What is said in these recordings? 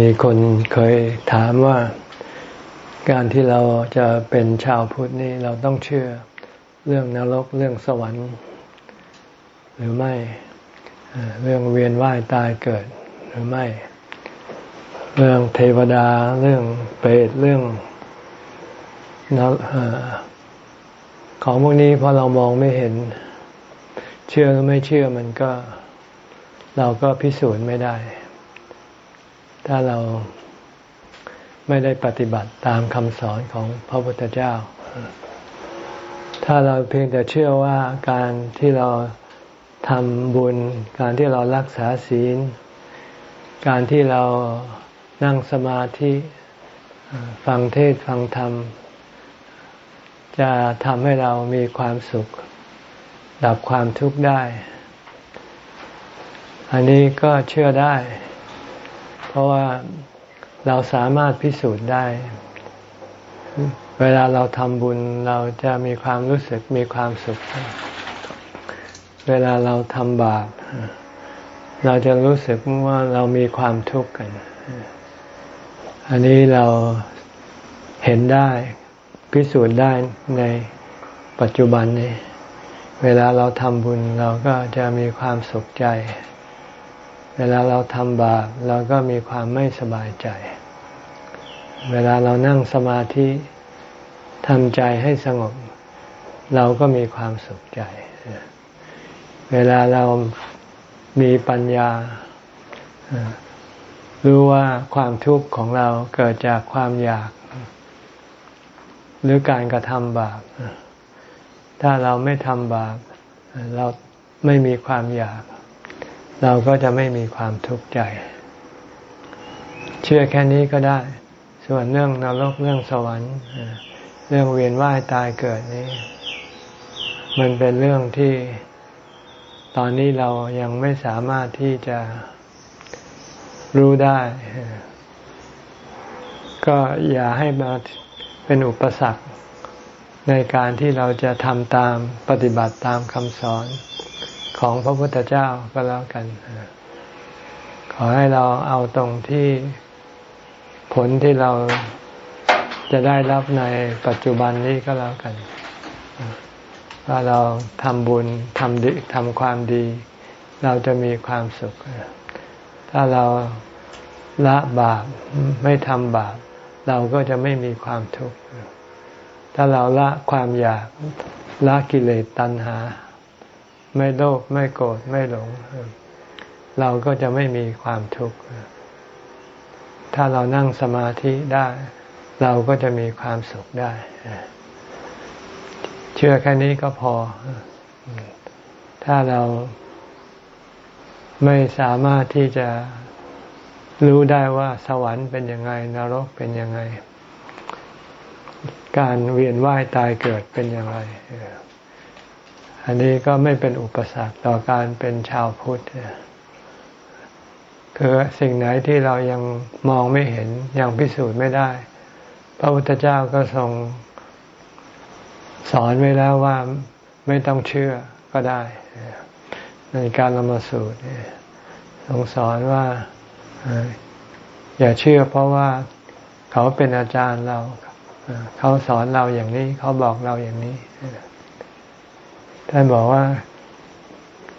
มีคนเคยถามว่าการที่เราจะเป็นชาวพุทธนี่เราต้องเชื่อเรื่องนรกเรื่องสวรรค์ หรือไม่เรื่องเวียนว่ายตายเกิดหรือไม่ เรื่องเทวดาเรื่องเปรตเรื่องนของพวกนี้พอเรามองไม่เห็น เชื่อหรือไม่เชื่อมันก็ เราก็พิสูจน์ไม่ได้ ถ้าเราไม่ได้ปฏิบัติตามคำสอนของพระพุทธเจ้า ถ้าเราเพียงแต่เชื่อว่าการที่เราทำบุญ การที่เรารักษาศีล การที่เรานั่งสมาธิฟังเทศฟังธรรม จะทำให้เรามีความสุข ดับความทุกข์ได้ อันนี้ก็เชื่อได้ เพราะว่าเราสามารถพิสูจน์ได้ เวลาเราทำบุญเราจะมีความรู้สึกมีความสุข เวลาเราทำบาปเราจะรู้สึกว่าเรามีความทุกข์กัน อันนี้เราเห็นได้ พิสูจน์ได้ในปัจจุบันนี้ เวลาเราทำบุญเราก็จะมีความสุขใจ เวลาเราทำบาปเราก็มีความไม่สบายใจ เวลาเรานั่งสมาธิทำใจให้สงบ เราก็มีความสุขใจ เวลาเรามีปัญญารู้ว่าความทุกข์ของเราเกิดจากความอยาก หรือการกระทำบาป ถ้าเราไม่ทำบาป เราไม่มีความอยาก เราก็จะไม่มีความทุกข์ใจ เชื่อแค่นี้ก็ได้ ส่วนเรื่องนรกเรื่องสวรรค์ เรื่องเวียนว่ายตายเกิดนี้ มันเป็นเรื่องที่ตอนนี้เรายังไม่สามารถที่จะรู้ได้ ก็อย่าให้มาเป็นอุปสรรคในการที่เราจะทำตามปฏิบัติตามคำสอน ของพระพุทธเจ้าก็แล้วกัน ขอให้เราเอาตรงที่ผลที่เราจะได้รับในปัจจุบันนี้ก็แล้วกัน ว่าเราทำบุญทำดีทำความดี เราจะมีความสุข ถ้าเราละบาปไม่ทำบาป เราก็จะไม่มีความทุกข์ ถ้าเราละความอยากละกิเลสตัณหา ไม่โลภไม่โกรธไม่หลง เราก็จะไม่มีความทุกข์ ถ้าเรานั่งสมาธิได้ เราก็จะมีความสุขได้ เชื่อแค่นี้ก็พอ ถ้าเราไม่สามารถที่จะรู้ได้ว่าสวรรค์เป็นยังไง นรกเป็นยังไง การเวียนว่ายตายเกิดเป็นอย่างไร อันนี้ก็ไม่เป็นอุปสรรคต่อการเป็นชาวพุทธคือสิ่งไหนที่เรายังมองไม่เห็นยังพิสูจน์ไม่ได้ พระพุทธเจ้าก็ทรงสอนไว้แล้วว่าไม่ต้องเชื่อก็ได้ ในการละมาสูตรทรงสอนว่าอย่าเชื่อเพราะว่าเขาเป็นอาจารย์เรา เขาสอนเราอย่างนี้ เขาบอกเราอย่างนี้ ท่านบอกว่า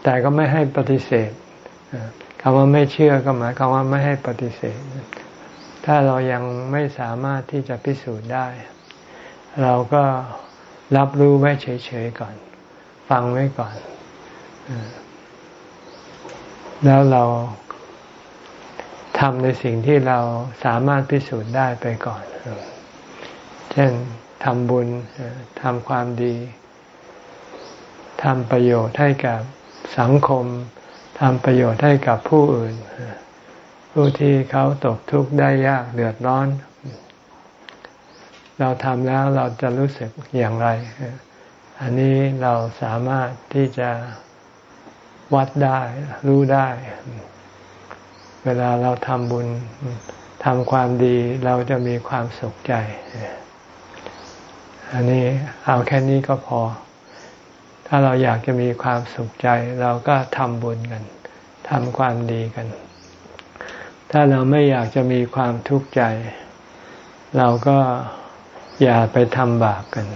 แต่ก็ไม่ให้ปฏิเสธคำว่าไม่เชื่อก็หมายความว่าไม่ให้ปฏิเสธ ถ้าเรายังไม่สามารถที่จะพิสูจน์ได้ เราก็รับรู้ไว้เฉยๆก่อน ฟังไว้ก่อน แล้วเราทำในสิ่งที่เราสามารถพิสูจน์ได้ไปก่อน เช่นทำบุญทำความดี ทำประโยชน์ให้กับสังคมทำประโยชน์ให้กับผู้อื่น ผู้ที่เขาตกทุกข์ได้ยากเดือดร้อน เราทำแล้วเราจะรู้สึกอย่างไร อันนี้เราสามารถที่จะวัดได้รู้ได้ เวลาเราทำบุญทำความดีเราจะมีความสุขใจ อันนี้เอาแค่นี้ก็พอ ถ้าเราอยากจะมีความสุขใจ เราก็ทำบุญกันทำความดีกัน ถ้าเราไม่อยากจะมีความทุกข์ใจ เราก็อย่าไปทำบาปกัน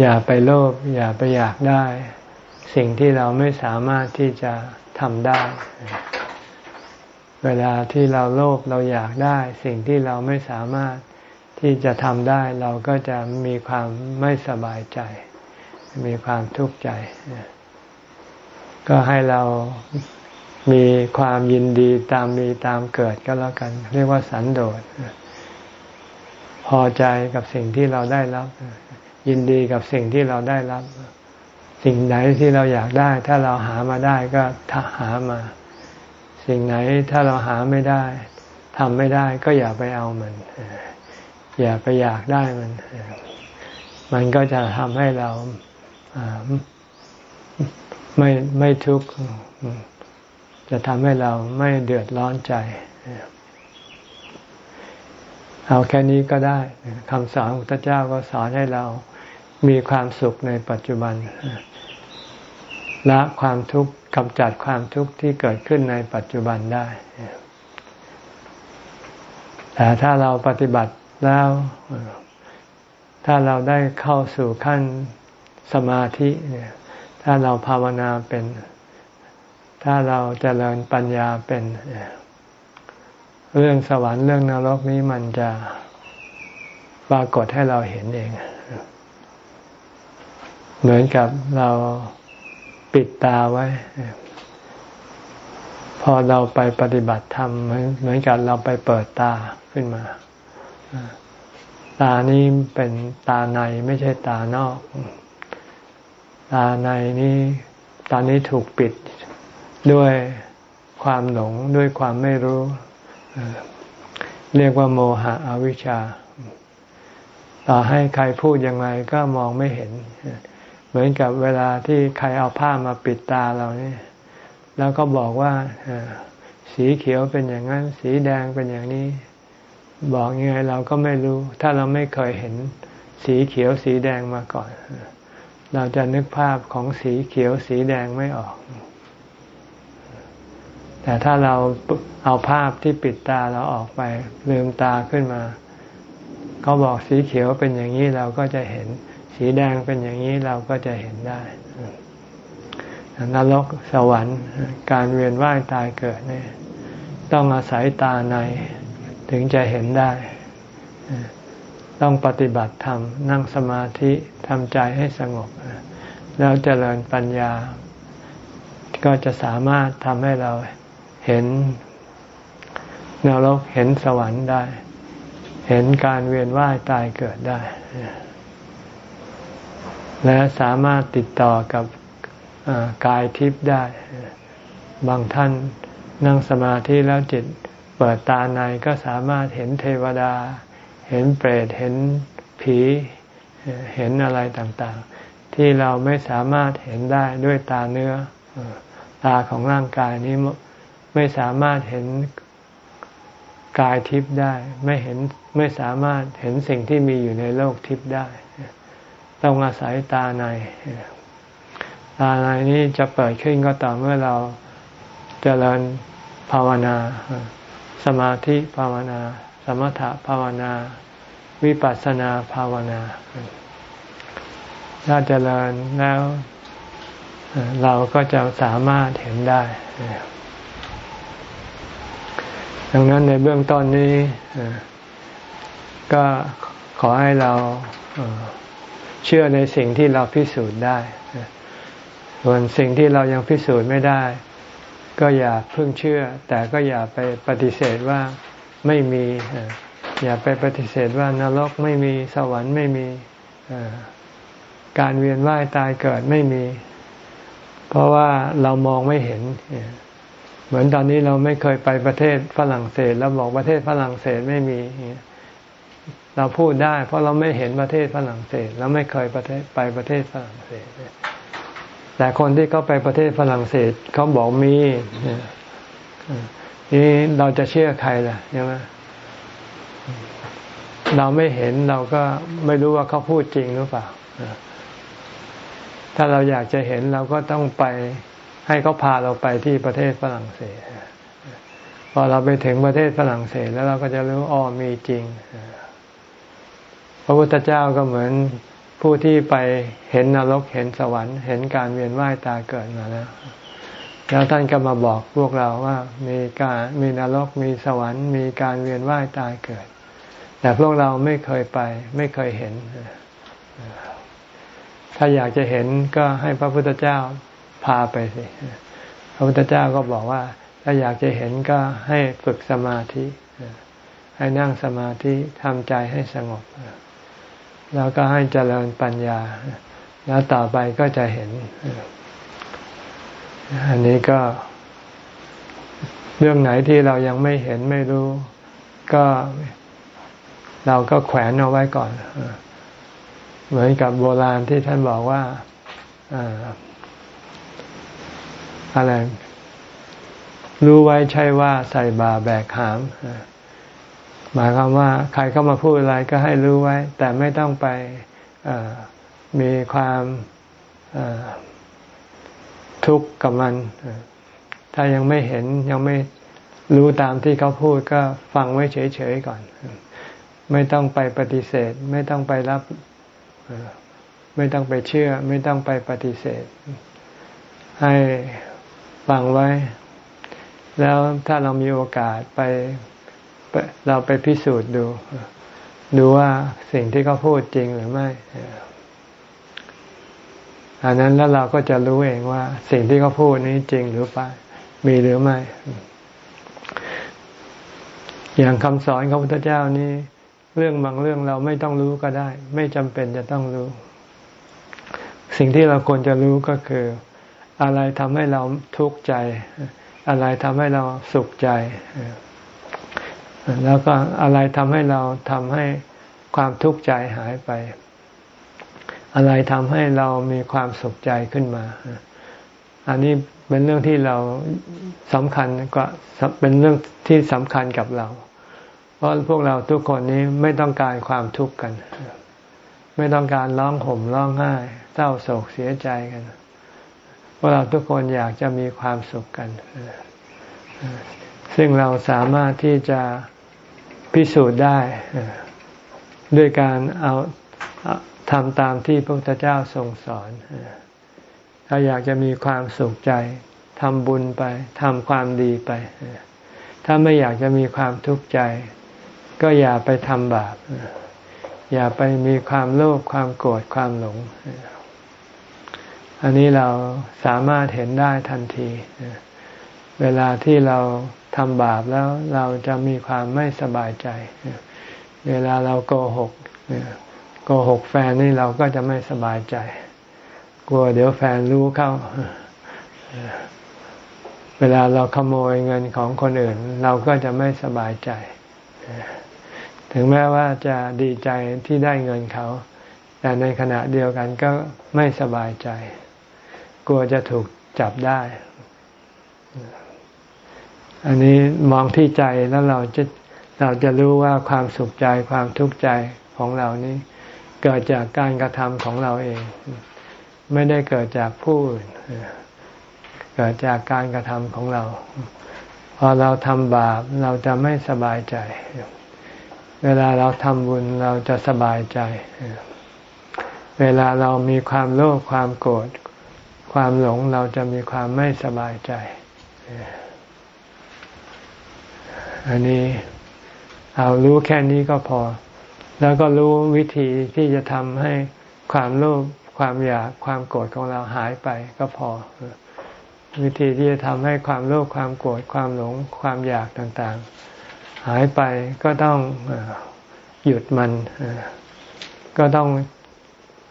อย่าไปโลภอย่าไปอยากได้ สิ่งที่เราไม่สามารถที่จะทำได้ เวลาที่เราโลภเราอยากได้ สิ่งที่เราไม่สามารถที่จะทำได้ เราก็จะมีความไม่สบายใจ มีความทุกข์ใจ ก็ให้เรามีความยินดีตามมีตามเกิดก็แล้วกัน เรียกว่าสันโดษพอใจกับสิ่งที่เราได้รับ ยินดีกับสิ่งที่เราได้รับ สิ่งไหนที่เราอยากได้ ถ้าเราหามาได้ก็หามา สิ่งไหนถ้าเราหาไม่ได้ทำไม่ได้ก็อย่าไปเอามัน อย่าไปอยากได้มัน มันก็จะทำให้เรา ไม่ไม่ทุกข์จะทำให้เราไม่เดือดร้อนใจ เอาแค่นี้ก็ได้คำสอนของพระเจ้าก็สอนให้เรามีความสุขในปัจจุบันละความทุกข์กำจัดความทุกข์ที่เกิดขึ้นในปัจจุบันได้แต่ถ้าเราปฏิบัติแล้ว ถ้าเราได้เข้าสู่ขั้น สมาธิเนี่ยถ้าเราภาวนาเป็น ถ้าเราจเจริญปัญญาเป็น เรื่องสวรรค์เรื่องนรกนี้มันจะปรากฏให้เราเห็นเอง เหมือนกับเราปิดตาไว้ พอเราไปปฏิบัติธรรมเหมือนกับเราไปเปิดตาขึ้นมา ตานี้เป็นตาในไม่ใช่ตานอก ตาในนี้ตอนนี้ถูกปิดด้วยความหลงด้วยความไม่รู้ เรียกว่าโมหะอวิชชา ต่อให้ใครพูดยังไงก็มองไม่เห็น เหมือนกับเวลาที่ใครเอาผ้ามาปิดตาเราเนี่แล้วก็บอกว่าสีเขียวเป็นอย่างนั้น สีแดงเป็นอย่างนี้ บอกยังไงเราก็ไม่รู้ ถ้าเราไม่เคยเห็น สีเขียวสีแดงมาก่อน เราจะนึกภาพของสีเขียวสีแดงไม่ออก แต่ถ้าเราเอาภาพที่ปิดตาเราออกไป ลืมตาขึ้นมา เขาบอกสีเขียวเป็นอย่างนี้เราก็จะเห็น สีแดงเป็นอย่างนี้เราก็จะเห็นได้นรกสวรรค์ การเวียนว่ายตายเกิดเนี่ยต้องอาศัยตาใน ถึงจะเห็นได้ ต้องปฏิบัติธรรมนั่งสมาธิทำใจให้สงบ แล้วเจริญปัญญา ก็จะสามารถทำให้เราเห็นนรกเห็นสวรรค์ได้ เห็นการเวียนว่ายตายเกิดได้ และสามารถติดต่อกับกายทิพย์ได้ บางท่านนั่งสมาธิแล้วจิตเปิดตาในก็สามารถเห็นเทวดา เห็นเปรตเห็นผีเห็นอะไรต่างๆ ที่เราไม่สามารถเห็นได้ด้วยตาเนื้อ ตาของร่างกายนี้ไม่สามารถเห็นกายทิพย์ได้ ไม่เห็นไม่สามารถเห็นสิ่งที่มีอยู่ในโลกทิพย์ได้ ต้องอาศัยตาใน ตาในนี้จะเปิดขึ้นก็ต่อเมื่อเราจเจริญภาวนา สมาธิภาวนา สมถภาวนา วิปัสสนาภาวนาถ้าเจริญแล้วเราก็จะสามารถเห็นได้ ดังนั้นในเบื้องต้นนี้ก็ขอให้เราเชื่อในสิ่งที่เราพิสูจน์ได้ ส่วนสิ่งที่เรายังพิสูจน์ไม่ได้ ก็อย่าเพิ่งเชื่อ แต่ก็อย่าไปปฏิเสธว่า ไม่มี อย่าไปปฏิเสธว่านรกไม่มีสวรรค์ไม่มีการเวียนว่ายตายเกิดไม่มี เพราะว่าเรามองไม่เห็น เหมือนตอนนี้เราไม่เคยไปประเทศฝรั่งเศสแล้วบอกประเทศฝรั่งเศสไม่มี เราพูดได้ เพราะเราไม่เห็นประเทศฝรั่งเศสเราไม่เคยประเทศไปประเทศฝรั่งเศสแต่คนที่เขาไปประเทศฝรั่งเศสเขาบอกมี นี่เราจะเชื่อใครล่ะใช่ไหมเราไม่เห็นเราก็ไม่รู้ว่าเขาพูดจริงหรือเปล่า ถ้าเราอยากจะเห็นเราก็ต้องไปให้เขาพาเราไปที่ประเทศฝรั่งเศสพอเราไปถึงประเทศฝรั่งเศส แล้วเราก็จะรู้อ๋อมีจริงพระพุทธเจ้าก็เหมือนผู้ที่ไปเห็นนรกเห็นสวรรค์ เห็นการเวียนว่ายตายเกิดมาแล้ว แล้วท่านก็มาบอกพวกเราว่ามีการมีนรกมีสวรรค์ มีการเวียนว่ายตายเกิด แต่พวกเราไม่เคยไป ไม่เคยเห็น ถ้าอยากจะเห็นก็ให้พระพุทธเจ้าพาไปสิพระพุทธเจ้าก็บอกว่า ถ้าอยากจะเห็นก็ให้ฝึกสมาธิ ให้นั่งสมาธิทำใจให้สงบ แล้วก็ให้เจริญปัญญา แล้วต่อไปก็จะเห็น อันนี้ก็เรื่องไหนที่เรายังไม่เห็นไม่รู้ ก็เราก็แขวนเอาไว้ก่อน เหมือนกับโบราณที่ท่านบอกว่าอะไร รู้ไว้ใช่ว่าใส่บาแบกหามหมายความว่า ใครเข้ามาพูดอะไรก็ให้รู้ไว้ แต่ไม่ต้องไปมีความ ทุกข์กับมัน ถ้ายังไม่เห็นยังไม่รู้ตามที่เขาพูดก็ฟังไว้เฉยๆก่อน ไม่ต้องไปปฏิเสธ ไม่ต้องไปรับ ไม่ต้องไปเชื่อ ไม่ต้องไปปฏิเสธ ให้ฟังไว้ แล้วถ้าเรามีโอกาสไปเราไปพิสูจน์ดู ดูว่าสิ่งที่เขาพูดจริงหรือไม่ อันนั้นแล้วเราก็จะรู้เองว่า สิ่งที่เขาพูดนี้จริงหรือเปล่ามีหรือไม่ อย่างคำสอนของพระพุทธเจ้านี้ เรื่องบางเรื่องเราไม่ต้องรู้ก็ได้ ไม่จำเป็นจะต้องรู้ สิ่งที่เราควรจะรู้ก็คือ อะไรทำให้เราทุกข์ใจ อะไรทำให้เราสุขใจแล้วก็อะไรทำให้เราทำให้ความทุกข์ใจหายไป อะไรทำให้เรามีความสุขใจขึ้นมา อันนี้เป็นเรื่องที่เราสำคัญกว่าเป็นเรื่องที่สำคัญกับเรา เพราะพวกเราทุกคนนี้ไม่ต้องการความทุกข์กัน ไม่ต้องการร้องห่มร้องไห้เศร้าโศกเสียใจกันพวกเราทุกคนอยากจะมีความสุขกัน ซึ่งเราสามารถที่จะพิสูจน์ได้ด้วยการเอา ทำตามที่พระพุทธเจ้าทรงสอน ถ้าอยากจะมีความสุขใจทำบุญไปทำความดีไป ถ้าไม่อยากจะมีความทุกข์ใจ ก็อย่าไปทำบาป อย่าไปมีความโลภความโกรธความหลง อันนี้เราสามารถเห็นได้ทันที เวลาที่เราทำบาปแล้วเราจะมีความไม่สบายใจ เวลาเราโกหก โกหกแฟนนี่เราก็จะไม่สบายใจ กลัวเดี๋ยวแฟนรู้เข้า เวลาเราขโมยเงินของคนอื่น เราก็จะไม่สบายใจ ถึงแม้ว่าจะดีใจที่ได้เงินเขา แต่ในขณะเดียวกันก็ไม่สบายใจ กลัวจะถูกจับได้ อันนี้มองที่ใจแล้วเราจะเราจะรู้ว่าความสุขใจความทุกข์ใจของเรานี้ เกิดจากการกระทำของเราเอง ไม่ได้เกิดจากผู้อื่นเกิดจากการกระทำของเรา พอเราทำบาปเราจะไม่สบายใจ เวลาเราทำบุญเราจะสบายใจ เวลาเรามีความโลภความโกรธความหลงเราจะมีความไม่สบายใจ อันนี้เอารู้แค่นี้ก็พอ แล้วก็รู้วิธีที่จะทำให้ความโลภความอยากความโกรธของเราหายไปก็พอ วิธีที่จะทำให้ความโลภความโกรธความหลงความอยากต่างๆ หายไปก็ต้องหยุดมัน ก็ต้อง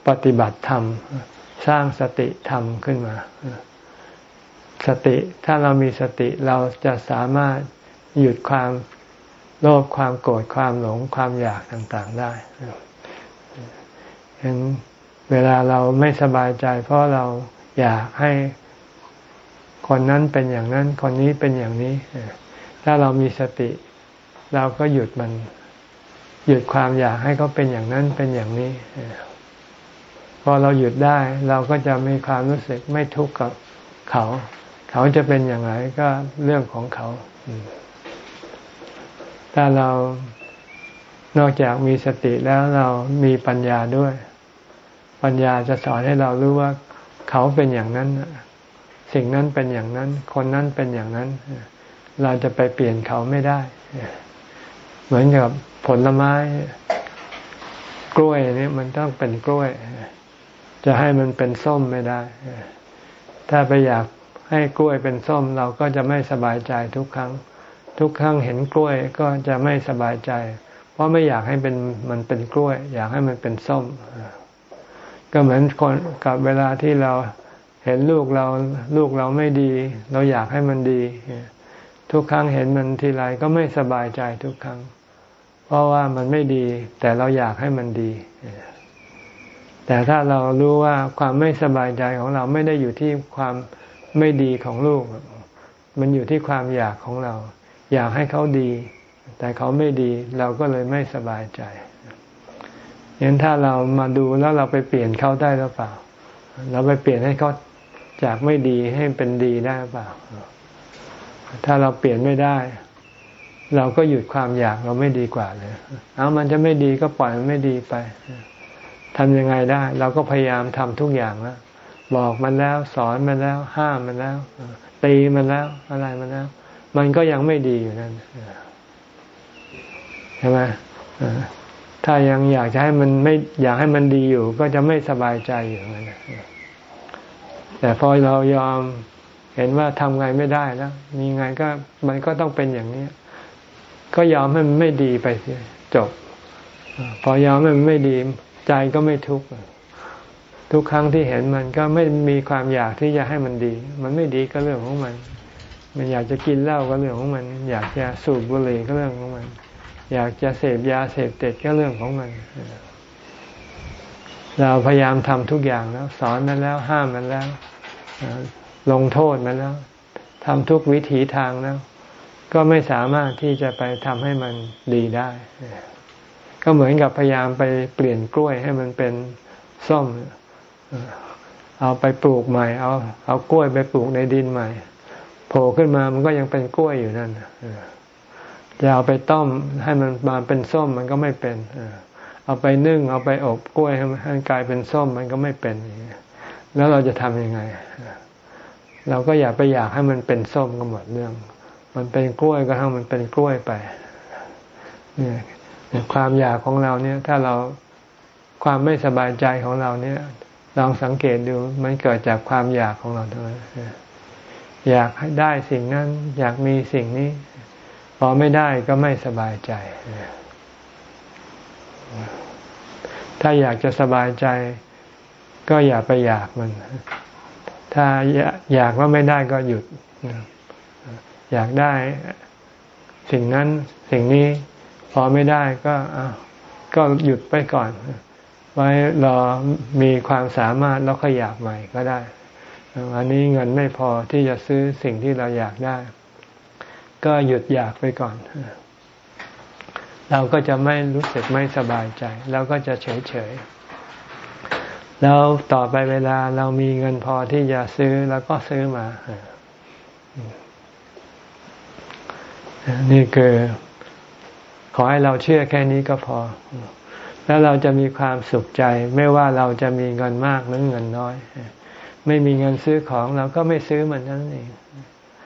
ปฏิบัติธรรม สร้างสติธรรมขึ้นมา สติถ้าเรามีสติเราจะสามารถหยุดความ โลภความโกรธความหลงความอยากต่างๆได้เห็นเวลาเราไม่สบายใจ เพราะเราอยากให้คนนั้นเป็นอย่างนั้น คนนี้เป็นอย่างนี้ ถ้าเรามีสติ เราก็หยุดมัน หยุดความอยากให้เขาเป็นอย่างนั้นเป็นอย่างนี้ พอเราหยุดได้ เราก็จะมีความรู้สึกไม่ทุกข์กับเขา เขาจะเป็นอย่างไรก็เรื่องของเขา ถ้าเรานอกจากมีสติแล้วเรามีปัญญาด้วย ปัญญาจะสอนให้เรารู้ว่าเขาเป็นอย่างนั้น สิ่งนั้นเป็นอย่างนั้น คนนั้นเป็นอย่างนั้น เราจะไปเปลี่ยนเขาไม่ได้ เหมือนกับผลไม้ กล้วยนี่มันต้องเป็นกล้วย จะให้มันเป็นส้มไม่ได้ ถ้าไปอยากให้กล้วยเป็นส้มเราก็จะไม่สบายใจทุกครั้ง ทุกครั้งเห็นกล้วยก็จะไม่สบายใจ เพราะไม่อยากให้เป็นมันเป็นกล้วย อยากให้มันเป็นส้ม ก็เหมือนคนกับเวลาที่เราเห็นลูกเราลูกเราไม่ดี เราอยากให้มันดี ทุกครั้งเห็นมันทีไรก็ไม่สบายใจทุกครั้ง เพราะว่ามันไม่ดี แต่เราอยากให้มันดี แต่ถ้าเรารู้ว่าความไม่สบายใจของเราไม่ได้อยู่ที่ความไม่ดีของลูก มันอยู่ที่ความอยากของเรา อยากให้เขาดี แต่เขาไม่ดี เราก็เลยไม่สบายใจยันถ้าเรามาดูแล้วเราไปเปลี่ยนเขาได้หรือเปล่า เราไปเปลี่ยนให้เขาจากไม่ดีให้เป็นดีได้หรือเปล่า ถ้าเราเปลี่ยนไม่ได้ เราก็หยุดความอยากเราไม่ดีกว่าเลยเอามันจะไม่ดีก็ปล่อยมันไม่ดีไปทำยังไงได้ เราก็พยายามทำทุกอย่างแล้วบอกมันแล้ว สอนมันแล้ว ห้ามมันแล้ว ตีมันแล้วอะไรมันแล้ว มันก็ยังไม่ดีอยู่นั่นใช่ไหมถ้ายังอยากจะให้มันไม่อยากให้มันดีอยู่ ก็จะไม่สบายใจอยู่นั่นแต่พอเรายอมเห็นว่าทำไงไม่ได้แล้ว มีไงก็มันก็ต้องเป็นอย่างนี้ก็ยอมให้มันไม่ดีไปจบ พอยอมให้มันไม่ดีใจก็ไม่ทุกข์ทุกครั้งที่เห็นมันก็ไม่มีความอยากที่จะให้มันดี มันไม่ดีก็เรื่องของมัน มันอยากจะกินเหล้าก็เรื่องของมัน อยากจะสูบบุหรี่ก็เรื่องของมัน อยากจะเสพยาเสพติดก็เรื่องของมัน เราพยายามทำทุกอย่างแล้ว สอนมันแล้วห้ามมันแล้วลงโทษมันแล้วทำทุกวิถีทางแล้ว ก็ไม่สามารถที่จะไปทำให้มันดีได้ ก็เหมือนกับพยายามไปเปลี่ยนกล้วยให้มันเป็นส้ม เอาไปปลูกใหม่ เอาเอากล้วยไปปลูกในดินใหม่ โผล่ขึ้นมามันก็ยังเป็นกล้วยอยู่นั่นจะเอาไปต้มให้มันมาเป็นส้มมันก็ไม่เป็นเอาไปนึ่ง เอาไปอบกล้วยให้มันกลายเป็นส้มมันก็ไม่เป็นแล้วเราจะทำยังไง เราก็อย่าไปอยากให้มันเป็นส้มก็หมดเรื่อง มันเป็นกล้วยก็ให้มันเป็นกล้วยไปเนี่ยความอยากของเราเนี่ย ถ้าเราความไม่สบายใจของเราเนี่ย ลองสังเกตดูมันเกิดจากความอยากของเราทั้งนั้น อยากได้สิ่งนั้น อยากมีสิ่งนี้ พอไม่ได้ก็ไม่สบายใจ ถ้าอยากจะสบายใจ ก็อย่าไปอยากมัน ถ้าอยากว่าไม่ได้ก็หยุด อยากได้สิ่งนั้นสิ่งนี้พอไม่ได้ก็ก็หยุดไปก่อน ไว้รอมีความสามารถแล้วขยับใหม่ก็ได้ อันนี้เงินไม่พอที่จะซื้อสิ่งที่เราอยากได้ ก็หยุดอยากไปก่อน เราก็จะไม่รู้สึกไม่สบายใจ เราก็จะเฉยเฉยแล้วต่อไปเวลาเรามีเงินพอที่จะซื้อแล้วก็ซื้อมา นี่คือ ขอให้เราเชื่อแค่นี้ก็พอ แล้วเราจะมีความสุขใจ ไม่ว่าเราจะมีเงินมากหรือเงินน้อย ไม่มีเงินซื้อของเราก็ไม่ซื้อมันนั่นเอง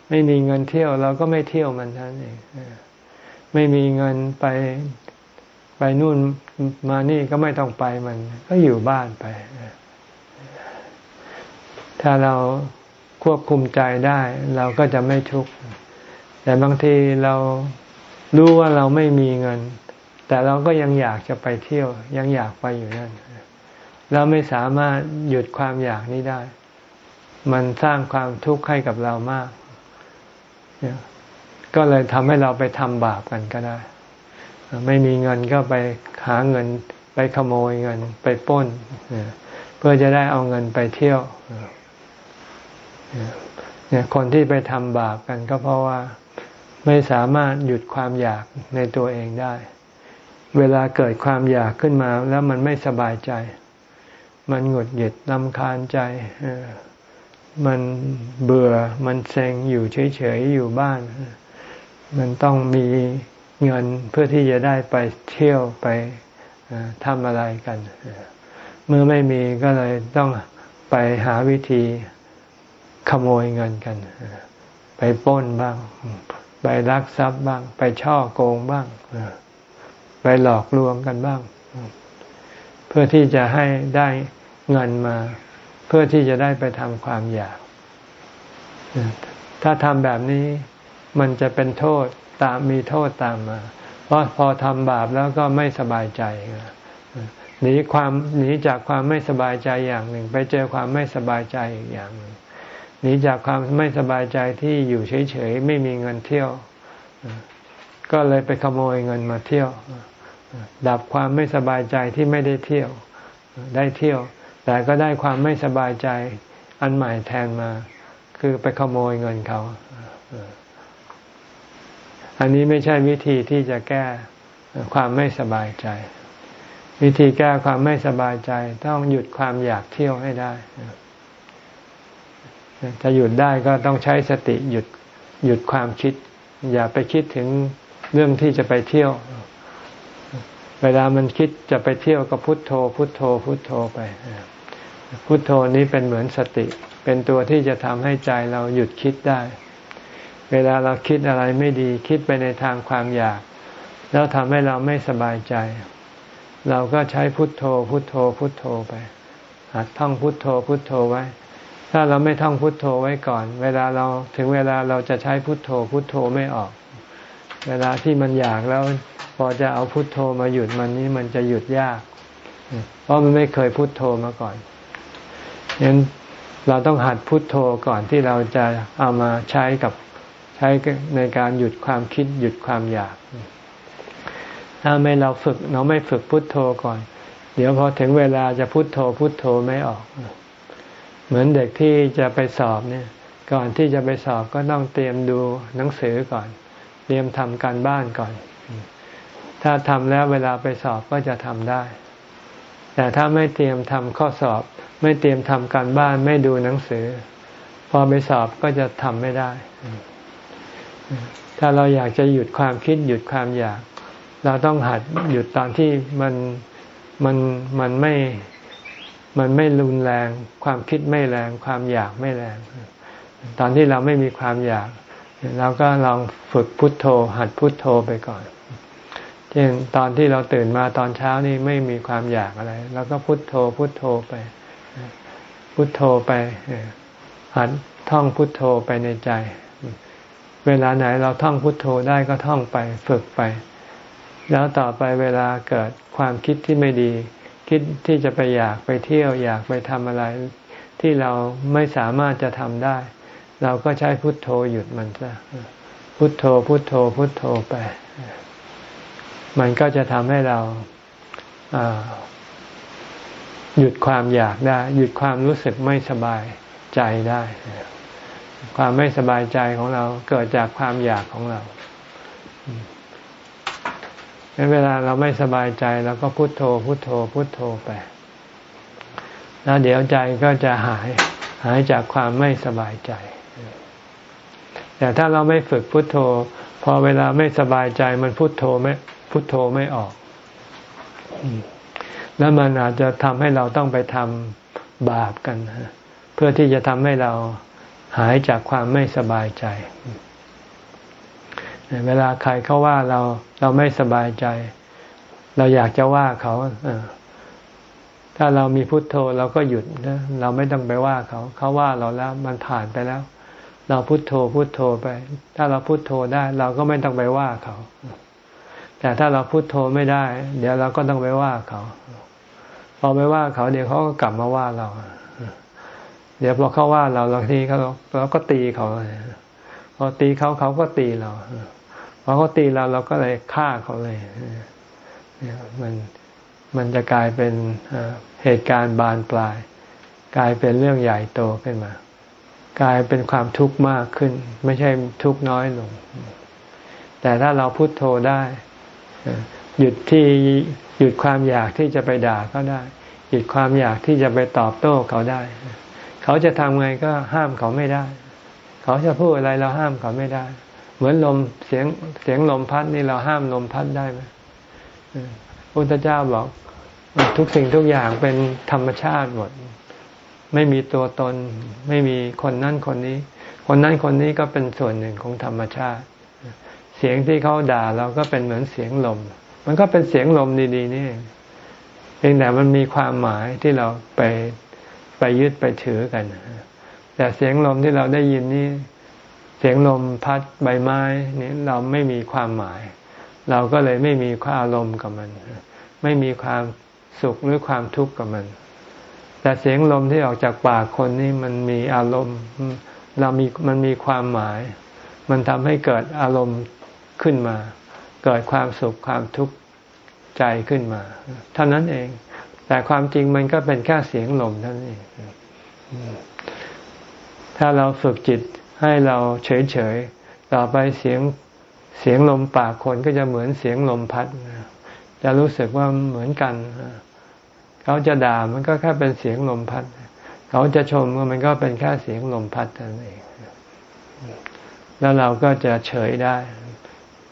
ไม่มีเงินเที่ยวเราก็ไม่เที่ยวมันนั่นเองไม่มีเงินไปไปนู่นมานี่ก็ไม่ต้องไปมัน ก็อยู่บ้านไป ถ้าเราควบคุมใจได้ เราก็จะไม่ทุกข์แต่บางทีเรารู้ว่าเราไม่มีเงิน แต่เราก็ยังอยากจะไปเที่ยว ยังอยากไปอยู่นั่นเราไม่สามารถหยุดความอยากนี้ได้ มันสร้างความทุกข์ให้กับเรามาก ก็เลยทำให้เราไปทำบาปกันก็ได้ ไม่มีเงินก็ไปหาเงินไปขโมยเงินไปป้น เพื่อจะได้เอาเงินไปเที่ยวเนี่ยคนที่ไปทำบาปกันก็เพราะว่าไม่สามารถหยุดความอยากในตัวเองได้ เวลาเกิดความอยากขึ้นมา แล้วมันไม่สบายใจ มันหงุดหงิดลำคาญใจ มันเบื่อมันเซ็งอยู่เฉยๆอยู่บ้าน มันต้องมีเงินเพื่อที่จะได้ไปเที่ยวไปทำอะไรกัน เมื่อไม่มีก็เลยต้องไปหาวิธีขโมยเงินกัน ไปป้นบ้าง ไปลักทรัพย์บ้าง ไปช่อโกงบ้าง ไปหลอกลวงกันบ้าง เพื่อที่จะให้ได้เงินมา เพื่อที่จะได้ไปทำความอยาก ถ้าทำแบบนี้มันจะเป็นโทษตามมีโทษตามมา เพราะพอทำบาปแล้วก็ไม่สบายใจหนีความหนีจากความไม่สบายใจอย่างหนึ่ง ไปเจอความไม่สบายใจอีกอย่างหนึ่งหนีจากความไม่สบายใจที่อยู่เฉยๆไม่มีเงินเที่ยว ก็เลยไปขโมยเงินมาเที่ยว ดับความไม่สบายใจที่ไม่ได้เที่ยว ได้เที่ยว แต่ก็ได้ความไม่สบายใจอันใหม่แทนมา คือไปขโมยเงินเขา อันนี้ไม่ใช่วิธีที่จะแก้ความไม่สบายใจ วิธีแก้ความไม่สบายใจ ต้องหยุดความอยากเที่ยวให้ได้ จะหยุดได้ก็ต้องใช้สติหยุดหยุดความคิด อย่าไปคิดถึงเรื่องที่จะไปเที่ยว เวลามันคิดจะไปเที่ยวก็พุโทโธ พุโทโธ พุโทโธไป พุทโธนี้เป็นเหมือนสติ เป็นตัวที่จะทำให้ใจเราหยุดคิดได้ เวลาเราคิดอะไรไม่ดีคิดไปในทางความอยาก แล้วทำให้เราไม่สบายใจ เราก็ใช้พุทโธ พุทโธ พุทโธไปหัดท่องพุทโธพุทโธไว้ ถ้าเราไม่ท่องพุทโธไว้ก่อน เวลาเราถึงเวลาเราจะใช้พุทโธ พุทโธไม่ออก เวลาที่มันอยากแล้วพอจะเอาพุทโธมาหยุดมันนี้มันจะหยุดยาก เพราะมันไม่เคยพุทโธมาก่อน ฉะนั้นเราต้องหัดพุทโธก่อนที่เราจะเอามาใช้กับใช้ในการหยุดความคิดหยุดความอยาก ถ้าไม่เราฝึกเราไม่ฝึกพุทโธก่อน เดี๋ยวพอถึงเวลาจะพุทโธพุทโธไม่ออก เหมือนเด็กที่จะไปสอบเนี่ย ก่อนที่จะไปสอบก็ต้องเตรียมดูหนังสือก่อน เตรียมทำการบ้านก่อน ถ้าทำแล้วเวลาไปสอบก็จะทำได้ แต่ถ้าไม่เตรียมทำข้อสอบ ไม่เตรียมทำการบ้านไม่ดูหนังสือ พอไปสอบก็จะทำไม่ได้ ถ้าเราอยากจะหยุดความคิดหยุดความอยาก เราต้องหัดหยุดตอนที่มันมันมันไม่มันไม่รุนแรง ความคิดไม่แรง ความอยากไม่แรง ตอนที่เราไม่มีความอยากเราก็ลองฝึกพุทโธ หัดพุทโธไปก่อนเช่นตอนที่เราตื่นมาตอนเช้านี่ไม่มีความอยากอะไรเราก็พุทโธพุทโธไป พุทโธไปหัดท่องพุทโธไปในใจ เวลาไหนเราท่องพุทโธได้ก็ท่องไปฝึกไป แล้วต่อไปเวลาเกิดความคิดที่ไม่ดี คิดที่จะไปอยากไปเที่ยวอยากไปทำอะไร ที่เราไม่สามารถจะทำได้ เราก็ใช้พุทโธหยุดมันซะพุทโธพุทโธพุทโธไป มันก็จะทำให้เรา หยุดความอยากได้ หยุดความรู้สึกไม่สบายใจได้ ความไม่สบายใจของเราเกิดจากความอยากของเราเวลาเราไม่สบายใจเราก็พุโทโธ พุโทโธ พุโทโธไปแล้วเดี๋ยวใจก็จะหายหายจากความไม่สบายใจ แต่ถ้าเราไม่ฝึกพุโทโธ พอเวลาไม่สบายใจมันพุโทโธไม่พุโทโธไม่ออก แล้วมันอาจจะทำให้เราต้องไปทำบาปกัน เพื่อที่จะทำให้เราหายจากความไม่สบายใจ เวลาใครเขาว่าเราเราไม่สบายใจ เราอยากจะว่าเขาถ้าเรามีพุทโธเราก็หยุดนะเราไม่ต้องไปว่าเขา เขาว่าเราแล้ว มันผ่านไปแล้ว เราพุทโธพุทโธไป ถ้าเราพุทโธได้ เราก็ไม่ต้องไปว่าเขา แต่ถ้าเราพุทโธไม่ได้ เดี๋ยวเราก็ต้องไปว่าเขา พอไปว่าเขาเดี๋ยวเขาก็กลับมาว่าเรา เดี๋ยวพอเขาว่าเราบาทีเขาเราก็ตีเขาพอตีเขาเขาก็ตีเราพอเขาตีเราเราก็เลยฆ่าเขาเลยเนี่ยมันมันจะกลายเป็นเหตุการณ์บานปลาย กลายเป็นเรื่องใหญ่โตขึ้นมา กลายเป็นความทุกข์มากขึ้น ไม่ใช่ทุกข์น้อยลง แต่ถ้าเราพุโทโธได้ หยุดที่ หยุดความอยากที่จะไปด่าเขาได้ หยุดความอยากที่จะไปตอบโต้เขาได้ เขาจะทำไงก็ห้ามเขาไม่ได้ เขาจะพูดอะไรเราห้ามเขาไม่ได้ เหมือนลมเสียงเสียงลมพัดนี่เราห้ามลมพัดได้ไหมพุทธเจ้าบอกทุกสิ่งทุกอย่างเป็นธรรมชาติหมด ไม่มีตัวตน ไม่มีคนนั่นคนนี้ คนนั่นคนนี้ก็เป็นส่วนหนึ่งของธรรมชาติ เสียงที่เขาด่าเราก็เป็นเหมือนเสียงลม มันก็เป็นเสียงลมดีๆนี่เพียงแต่มันมีความหมายที่เราไปไปยึดไปถือกัน แต่เสียงลมที่เราได้ยินนี่เสียงลมพัดใบไม้นี่เราไม่มีความหมาย เราก็เลยไม่มีความอารมณ์กับมัน ไม่มีความสุขหรือความทุกข์กับมัน แต่เสียงลมที่ออกจากปากคนนี่มันมีอารมณ์ เรามีมันมีความหมาย มันทำให้เกิดอารมณ์ขึ้นมา เกิดความสุขความทุกข์ใจขึ้นมา เท่านั้นเอง แต่ความจริงมันก็เป็นแค่เสียงลมเท่านั้นเองถ้าเราฝึกจิตให้เราเฉยๆต่อไปเสียงเสียงลมปากคนก็จะเหมือนเสียงลมพัดจะรู้สึกว่าเหมือนกัน เขาจะด่ามันก็แค่เป็นเสียงลมพัด เขาจะชมมันก็เป็นแค่เสียงลมพัดเท่านั้นเอง แล้วเราก็จะเฉยได้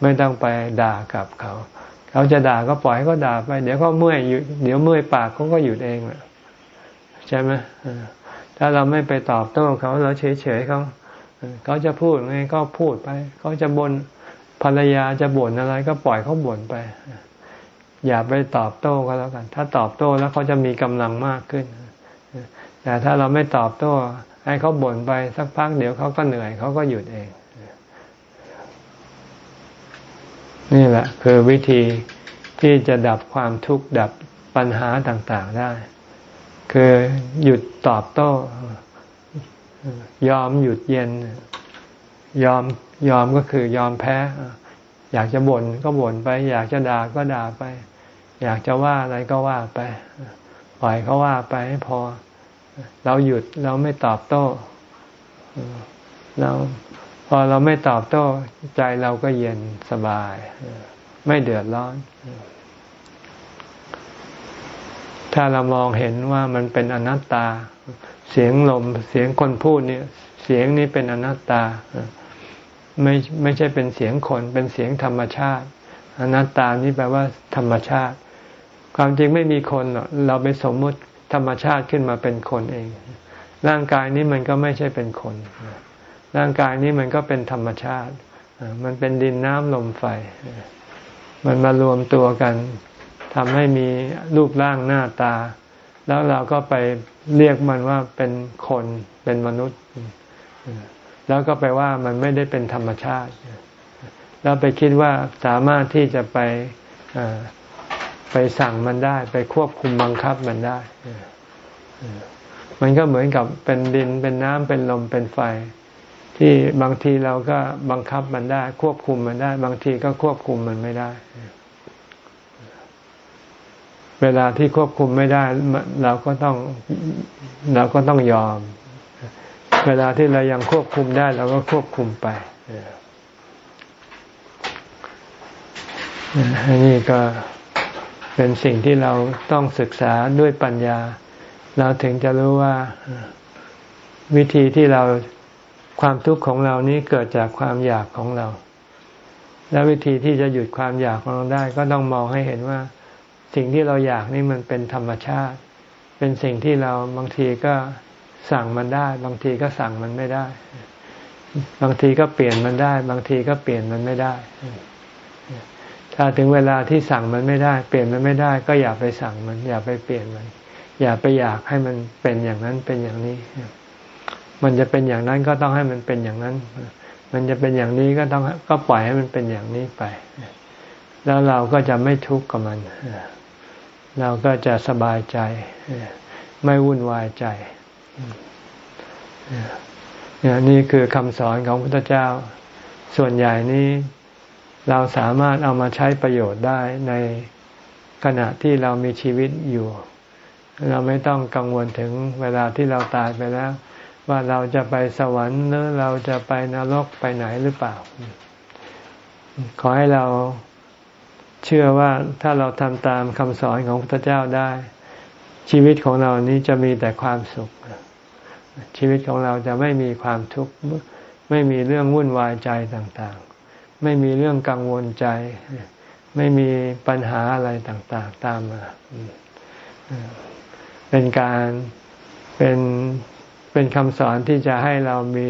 ไม่ต้องไปด่ากับเขา เขาจะด่าก็ปล่อยก็ด่าไป เดี๋ยวก็เมื่อยอยู่เดี๋ยวเมื่อยปากเขาก็หยุดเองใช่ไหมถ้าเราไม่ไปตอบโต้เขาเราเฉยๆเขาเขาจะพูดไงก็พูดไป เขาจะบน่นภรรยาจะบ่นอะไร ก็ปล่อยเขาบ่นไป อย่าไปตอบโต้ก็แล้วกัน ถ้าตอบโต้แล้วเขาจะมีกำลังมากขึ้นแต่ถ้าเราไม่ตอบโต้ให้เขาบ่นไปสักพักเดี๋ยวเขาก็เหนื่อยเขาก็หยุดเอง นี่แหละ คือวิธีที่จะดับความทุกข์ดับปัญหาต่างๆได้ คือหยุดตอบโต้ ยอมหยุดเย็น ยอมยอมก็คือยอมแพ้ อยากจะบ่นก็บ่นไป อยากจะด่าก็ด่าไป อยากจะว่าอะไรก็ว่าไป ปล่อยเขาว่าไปให้พอ เราหยุดเราไม่ตอบโต้ เรา พอเราไม่ตอบโต้ใจเราก็เย็นสบาย ไม่เดือดร้อน ถ้าเรามองเห็นว่ามันเป็นอนัตตา เสียงลมเสียงคนพูดเนี่ย เสียงนี้เป็นอนัตตาไม่ไม่ใช่เป็นเสียงคนเป็นเสียงธรรมชาติ อนัตตานี่แปลว่า ธรรมชาติ ความจริงไม่มีคนหรอกเราไปสมมติธรรมชาติขึ้นมาเป็นคนเอง ร่างกายนี้มันก็ไม่ใช่เป็นคน ร่างกายนี้มันก็เป็นธรรมชาติ มันเป็นดินน้ำลมไฟ มันมารวมตัวกันทำให้มีรูปร่างหน้าตา แล้วเราก็ไปเรียกมันว่าเป็นคนเป็นมนุษย์ แล้วก็ไปว่ามันไม่ได้เป็นธรรมชาติ แล้วไปคิดว่าสามารถที่จะไปไปสั่งมันได้ ไปควบคุมบังคับมันได้ มันก็เหมือนกับเป็นดินเป็นน้ำเป็นลมเป็นไฟ ที่บางทีเราก็บังคับมันได้ ควบคุมมันได้ บางทีก็ควบคุมมันไม่ได้ เวลาที่ควบคุมไม่ได้ เราก็ต้องเราก็ต้องยอม เวลาที่เรายังควบคุมได้ เราก็ควบคุมไปอันนี้ก็เป็นสิ่งที่เราต้องศึกษาด้วยปัญญา เราถึงจะรู้ว่าวิธีที่เรา ความทุกข์ของเรานี้เกิดจากความอยากของเรา และวิธีที่จะหยุดความอยากของเราได้ ก็ต้องมองให้เห็นว่า สิ่งที่เราอยากนี่มันเป็นธรรมชาติ เป็นสิ่งที่เราบางทีก็สั่งมันได้ บางทีก็สั่งมันไม่ได้ บางทีก็เปลี่ยนมันได้ บางทีก็เปลี่ยนมันไม่ได้ ถ้าถึงเวลาที่สั่งมันไม่ได้ เปลี่ยนมันไม่ได้ ก็อย่าไปสั่งมัน อย่าไปเปลี่ยนมัน อย่าไปอยากให้มันเป็นอย่างนั้นเป็นอย่างนี้ มันจะเป็นอย่างนั้นก็ต้องให้มันเป็นอย่างนั้น มันจะเป็นอย่างนี้ก็ต้องก็ปล่อยให้มันเป็นอย่างนี้ไป แล้วเราก็จะไม่ทุกข์กับมัน เราก็จะสบายใจ ไม่วุ่นวายใจนี่คือคำสอนของพระพุทธเจ้า ส่วนใหญ่นี้เราสามารถเอามาใช้ประโยชน์ได้ในขณะที่เรามีชีวิตอยู่ เราไม่ต้องกังวลถึงเวลาที่เราตายไปแล้ว ว่าเราจะไปสวรรค์หรือเราจะไปนรกไปไหนหรือเปล่า ขอให้เราเชื่อว่าถ้าเราทำตามคำสอนของพระเจ้าได้ ชีวิตของเรานี้จะมีแต่ความสุข ชีวิตของเราจะไม่มีความทุกข์ไม่มีเรื่องวุ่นวายใจต่างๆ ไม่มีเรื่องกังวลใจ ไม่มีปัญหาอะไรต่างๆ ตามมา เป็นการเป็น เป็นคำสอนที่จะให้เรามี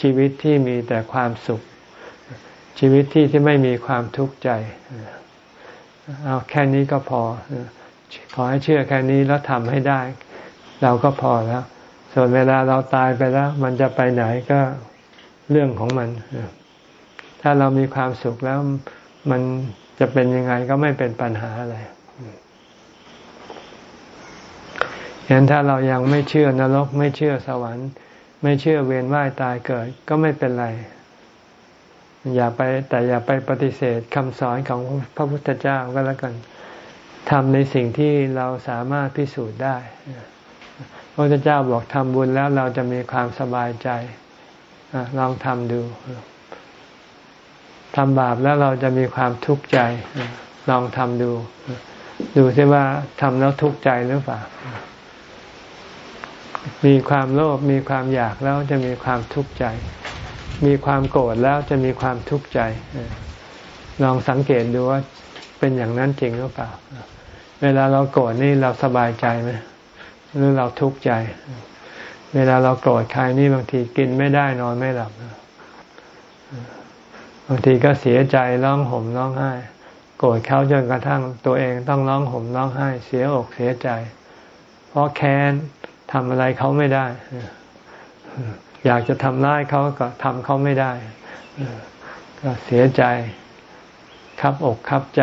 ชีวิตที่มีแต่ความสุข ชีวิตที่ที่ไม่มีความทุกข์ใจเอาแค่นี้ก็พอ ขอให้เชื่อแค่นี้แล้วทำให้ได้ เราก็พอแล้ว ส่วนเวลาเราตายไปแล้ว มันจะไปไหนก็เรื่องของมัน ถ้าเรามีความสุขแล้วมันจะเป็นยังไงก็ไม่เป็นปัญหาอะไร ฉะนั้นถ้าเรายังไม่เชื่อนรก ไม่เชื่อสวรรค์ ไม่เชื่อเวียนว่ายตายเกิดก็ไม่เป็นไร อย่าไปแต่อย่าไปปฏิเสธคำสอนของพระพุทธเจ้าก็แล้วกันทำในสิ่งที่เราสามารถพิสูจน์ได้พระพุทธเจ้าบอกทำบุญแล้วเราจะมีความสบายใจลองทำดูทำบาปแล้วเราจะมีความทุกข์ใจ ลองทำดู ดูซิว่าทำแล้วทุกข์ใจหรือเปล่า มีความโลภมีความอยากแล้วจะมีความทุกข์ใจ มีความโกรธแล้วจะมีความทุกข์ใจ ลองสังเกตดูว่าเป็นอย่างนั้นจริงหรือเปล่า เวลาเราโกรธนี่เราสบายใจไหมหรือเราทุกข์ใจ เวลาเราโกรธใครนี่บางทีกินไม่ได้นอนไม่หลับบางทีก็เสียใจร้องห่มร้องไห้ โกรธเขาจนกระทั่งตัวเองต้องร้องห่มร้องไห้ เสียอกเสียใจ เพราะแค้น ทำอะไรเขาไม่ได้ อยากจะทำร้ายเขาก็ทำเขาไม่ได้ ก็เสียใจคับอกคับใจ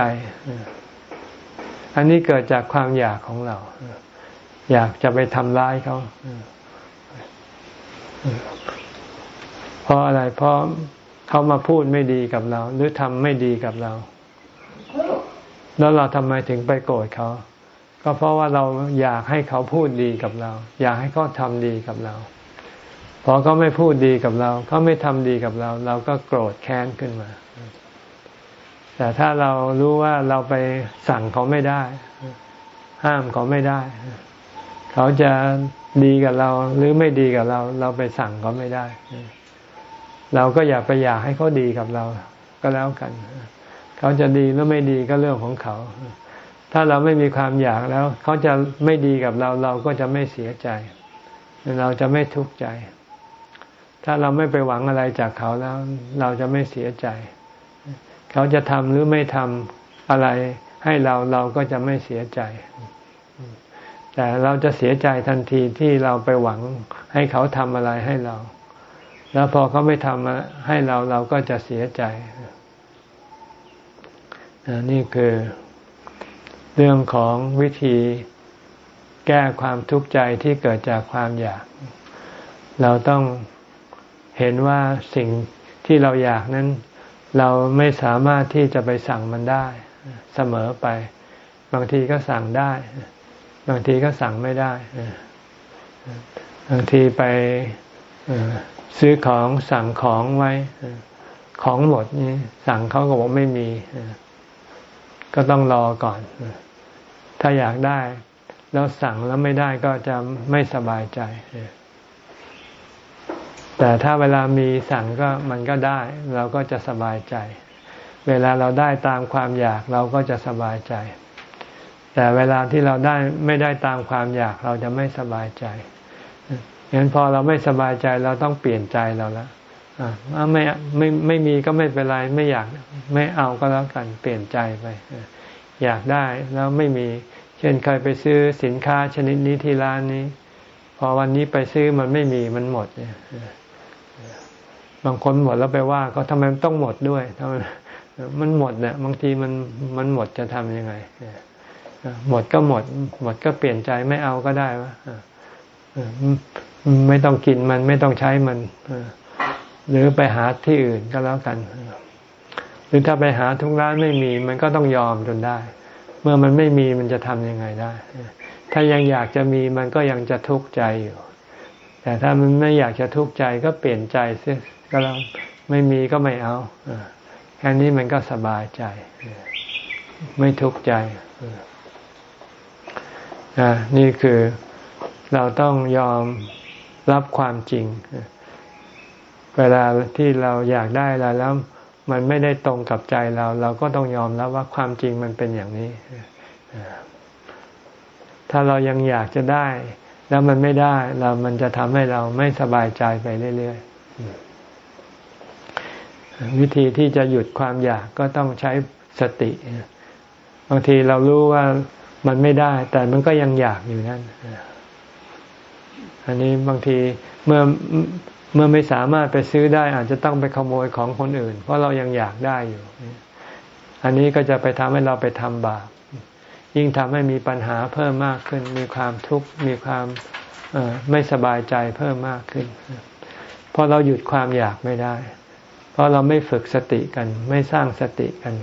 อันนี้เกิดจากความอยากของเรา อยากจะไปทำร้ายเขาเพราะอะไร เพราะเขามาพูดไม่ดีกับเรา หรือทำไม่ดีกับเรา แล้วเราทำไมถึงไปโกรธเขา ก็เพราะว่าเราอยากให้เขาพูดดีกับเรา อยากให้เขาทำดีกับเรา พอเขาไม่พูดดีกับเราเขาไม่ทำดีกับเรา เราก็โกรธแค้นขึ้นมา แต่ถ้าเรารู้ว่าเราไปสั่งเขาไม่ได้ ห้ามเขาไม่ได้ เขาจะดีกับเราหรือไม่ดีกับเรา เราไปสั่งเขาไม่ได้ เราก็อย่าไปอยากให้เขาดีกับเรา ก็แล้วกัน เขาจะดีหรือไม่ดีก็เรื่องของเขา ถ้าเราไม่มีความอยากแล้วเขาจะไม่ดีกับเราเราก็จะไม่เสียใจ เราจะไม่ทุกข์ใจ ถ้าเราไม่ไปหวังอะไรจากเขาแล้ว เราจะไม่เสียใจ เขาจะทำหรือไม่ทำอะไรให้เราเราก็จะไม่เสียใจ แต่เราจะเสียใจทันทีที่เราไปหวังให้เขาทำอะไรให้เรา แล้วพอเขาไม่ทำให้เราเราก็จะเสียใจนี่คือ เรื่องของวิธีแก้ความทุกข์ใจที่เกิดจากความอยาก เราต้องเห็นว่าสิ่งที่เราอยากนั้น เราไม่สามารถที่จะไปสั่งมันได้เสมอไป บางทีก็สั่งได้ บางทีก็สั่งไม่ได้ บางทีไปซื้อของสั่งของไว้ ของหมดนี่สั่งเขาก็บอกไม่มี ก็ต้องรอก่อน ถ้าอยากได้แล้วสั่งแล้วไม่ได้ก็จะไม่สบายใจ แต่ถ้าเวลามีสั่งก็มันก็ได้ เราก็จะสบายใจ เวลาเราได้ตามความอยากเราก็จะสบายใจ แต่เวลาที่เราได้ไม่ได้ตามความอยากเราจะไม่สบายใจงั้นพอเราไม่สบายใจเราต้องเปลี่ยนใจเราแล้วไม่ไม่ไม่มีก็ไม่เป็นไรไม่อยากไม่เอาก็แล้วกันเปลี่ยนใจไป อยากได้แล้วไม่มี เช่นเคยไปซื้อสินค้าชนิดนี้ที่ร้านนี้ พอวันนี้ไปซื้อมันไม่มีมันหมดเนี่ยบางคนหมดแล้วไปว่าเขาทำไมต้องหมดด้วยทำไมมันหมดเนี่ยบางทีมันมันหมดจะทำยังไงหมดก็หมด หมดก็เปลี่ยนใจไม่เอาก็ได้วะไม่ต้องกินมันไม่ต้องใช้มันหรือไปหาที่อื่นก็แล้วกันห รือถ้าไปหาทุกร้านไม่มี มันก็ต้องยอมจนได้ เมื่อมันไม่มีมันจะทำยังไงได้ ถ้ายังอยากจะมีมันก็ยังจะทุกข์ใจอยู่ แต่ถ้ามันไม่อยากจะทุกข์ใจก็เปลี่ยนใจเสียก็แล้วไม่มีก็ไม่เอาแค่นี้มันก็สบายใจ ไม่ทุกข์ใจนี่คือเราต้องยอมรับความจริง เวลาที่เราอยากได้อะไรแล้ว มันไม่ได้ตรงกับใจเรา เราก็ต้องยอมรับว่าความจริงมันเป็นอย่างนี้ ถ้าเรายังอยากจะได้ แล้วมันไม่ได้เรามันจะทำให้เราไม่สบายใจไปเรื่อยๆ วิธีที่จะหยุดความอยากก็ต้องใช้สติ บางทีเรารู้ว่ามันไม่ได้ แต่มันก็ยังอยากอยู่นั่นอันนี้บางทีเมื่อ เมื่อไม่สามารถไปซื้อได้อาจจะต้องไปขโมยของคนอื่น เพราะเรายังอยากได้อยู่ อันนี้ก็จะไปทำให้เราไปทำบาป ยิ่งทำให้มีปัญหาเพิ่มมากขึ้น มีความทุกข์มีความไม่สบายใจเพิ่มมากขึ้น เพราะเราหยุดความอยากไม่ได้ เพราะเราไม่ฝึกสติกัน ไม่สร้างสติกัน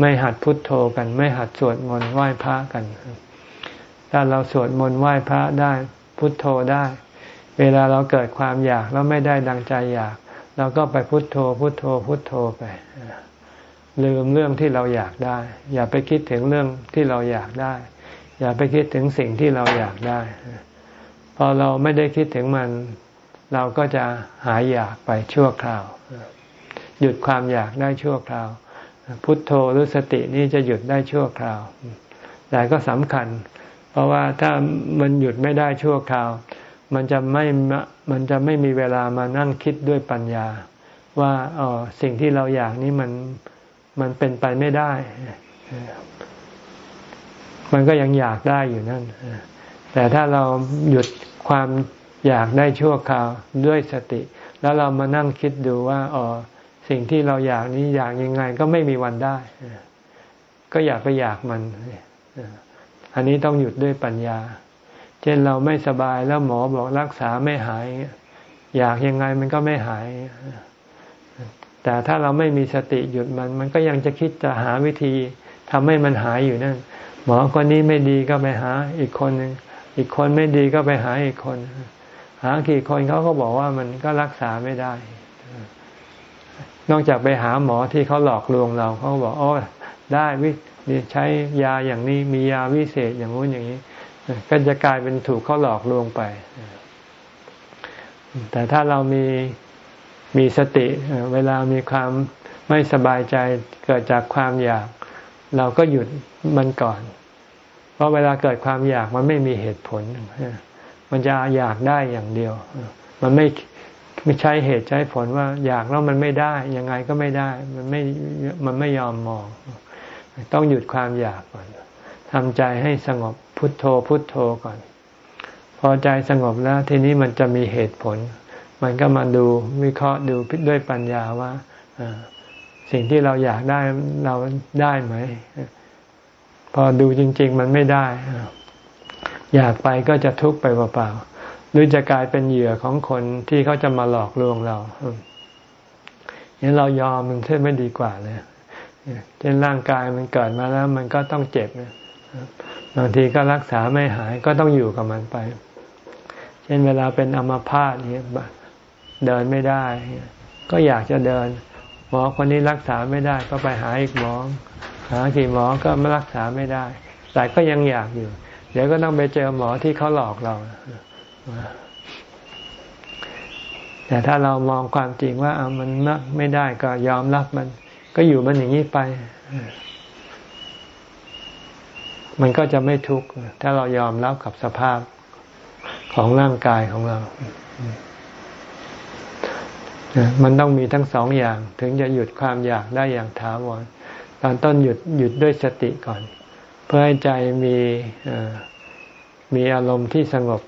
ไม่หัดพุทโธกัน ไม่หัดสวดมนต์ไหว้พระกัน ถ้าเราสวดมนต์ไหว้พระได้ พุทโธได้ เวลาเราเกิดความอยากแล้วไม่ได้ดังใจอยาก เราก็ไปพุทโธ พุทโธ พุทโธไป ลืมเรื่องที่เราอยากได้ อย่าไปคิดถึงเรื่องที่เราอยากได้ อย่าไปคิดถึงสิ่งที่เราอยากได้ พอเราไม่ได้คิดถึงมัน เราก็จะหายอยากไปชั่วคราว หยุดความอยากได้ชั่วคราว พุทโธหรือสตินี่จะหยุดได้ชั่วคราว แต่ก็สำคัญ เพราะว่าถ้ามันหยุดไม่ได้ชั่วคราว มันจะไม่มันจะไม่มีเวลามานั่งคิดด้วยปัญญา ว่าอ๋อสิ่งที่เราอยากนี้มันมันเป็นไปไม่ได้ มันก็ยังอยากได้อยู่นั่น แต่ถ้าเราหยุดความอยากได้ชั่วคราวด้วยสติ แล้วเรามานั่งคิดดูว่าอ๋อสิ่งที่เราอยากนี้อยากยังไงก็ไม่มีวันได้ ก็อยากไปอยากมัน อันนี้ต้องหยุดด้วยปัญญา เช่นเราไม่สบายแล้วหมอบอกรักษาไม่หาย อยากยังไงมันก็ไม่หาย แต่ถ้าเราไม่มีสติหยุดมัน มันก็ยังจะคิดจะหาวิธีทำให้มันหายอยู่นั่น หมอคนนี้ไม่ดีก็ไปหาอีกคนหนึ่งอีกคนไม่ดีก็ไปหาอีกคน หากี่คนเขาก็บอกว่ามันก็รักษาไม่ได้ นอกจากไปหาหมอที่เขาหลอกลวงเราเขาบอกโอ้ได้วิใช้ยาอย่างนี้มียาวิเศษอย่างนู้นอย่างนี้ ก็จะกลายเป็นถูกเขาหลอกลวงไป แต่ถ้าเรามีมีสติ เวลามีความไม่สบายใจเกิดจากความอยาก เราก็หยุดมันก่อน เพราะเวลาเกิดความอยากมันไม่มีเหตุผล มันจะอยากได้อย่างเดียว มันไม่ไม่ใช้เหตุใช้ผลว่าอยากแล้วมันไม่ได้ ยังไงก็ไม่ได้ มันไม่มันไม่ยอมมอง ต้องหยุดความอยากก่อนทำใจให้สงบ พุทโธพุทโธก่อน พอใจสงบแล้วทีนี้มันจะมีเหตุผล มันก็มาดูวิเคราะห์ดูด้วยปัญญาว่าสิ่งที่เราอยากได้เราได้ไหม พอดูจริง ๆ มันไม่ได้ อยากไปก็จะทุกข์ไปเปล่าๆหรือจะกลายเป็นเหยื่อของคนที่เขาจะมาหลอกลวงเราอย่างเรายอมมันเท่ไม่ดีกว่าเลยเช่นร่างกายมันเกิดมาแล้ว มันก็ต้องเจ็บ บางทีก็รักษาไม่หายก็ต้องอยู่กับมันไป เช่นเวลาเป็นอัมพาตเนี่ยเดินไม่ได้ ก็อยากจะเดิน หมอคนนี้รักษาไม่ได้ก็ไปหาอีกหมอ หากี่หมอก็ไม่รักษาไม่ได้ แต่ก็ยังอยากอยู่ เดี๋ยวก็ต้องไปเจอหมอที่เขาหลอกเราแต่ถ้าเรามองความจริงว่ามันไม่ได้ก็ยอมรับมัน ก็อยู่มันอย่างนี้ไป มันก็จะไม่ทุกข์ถ้าเรายอมรับกับสภาพของร่างกายของเรา มันต้องมีทั้งสองอย่าง ถึงจะหยุดความอยากได้อย่างถาวร ตอนต้นหยุดหยุดด้วยสติก่อน เพื่อให้ใจมีมีอารมณ์ที่สงบ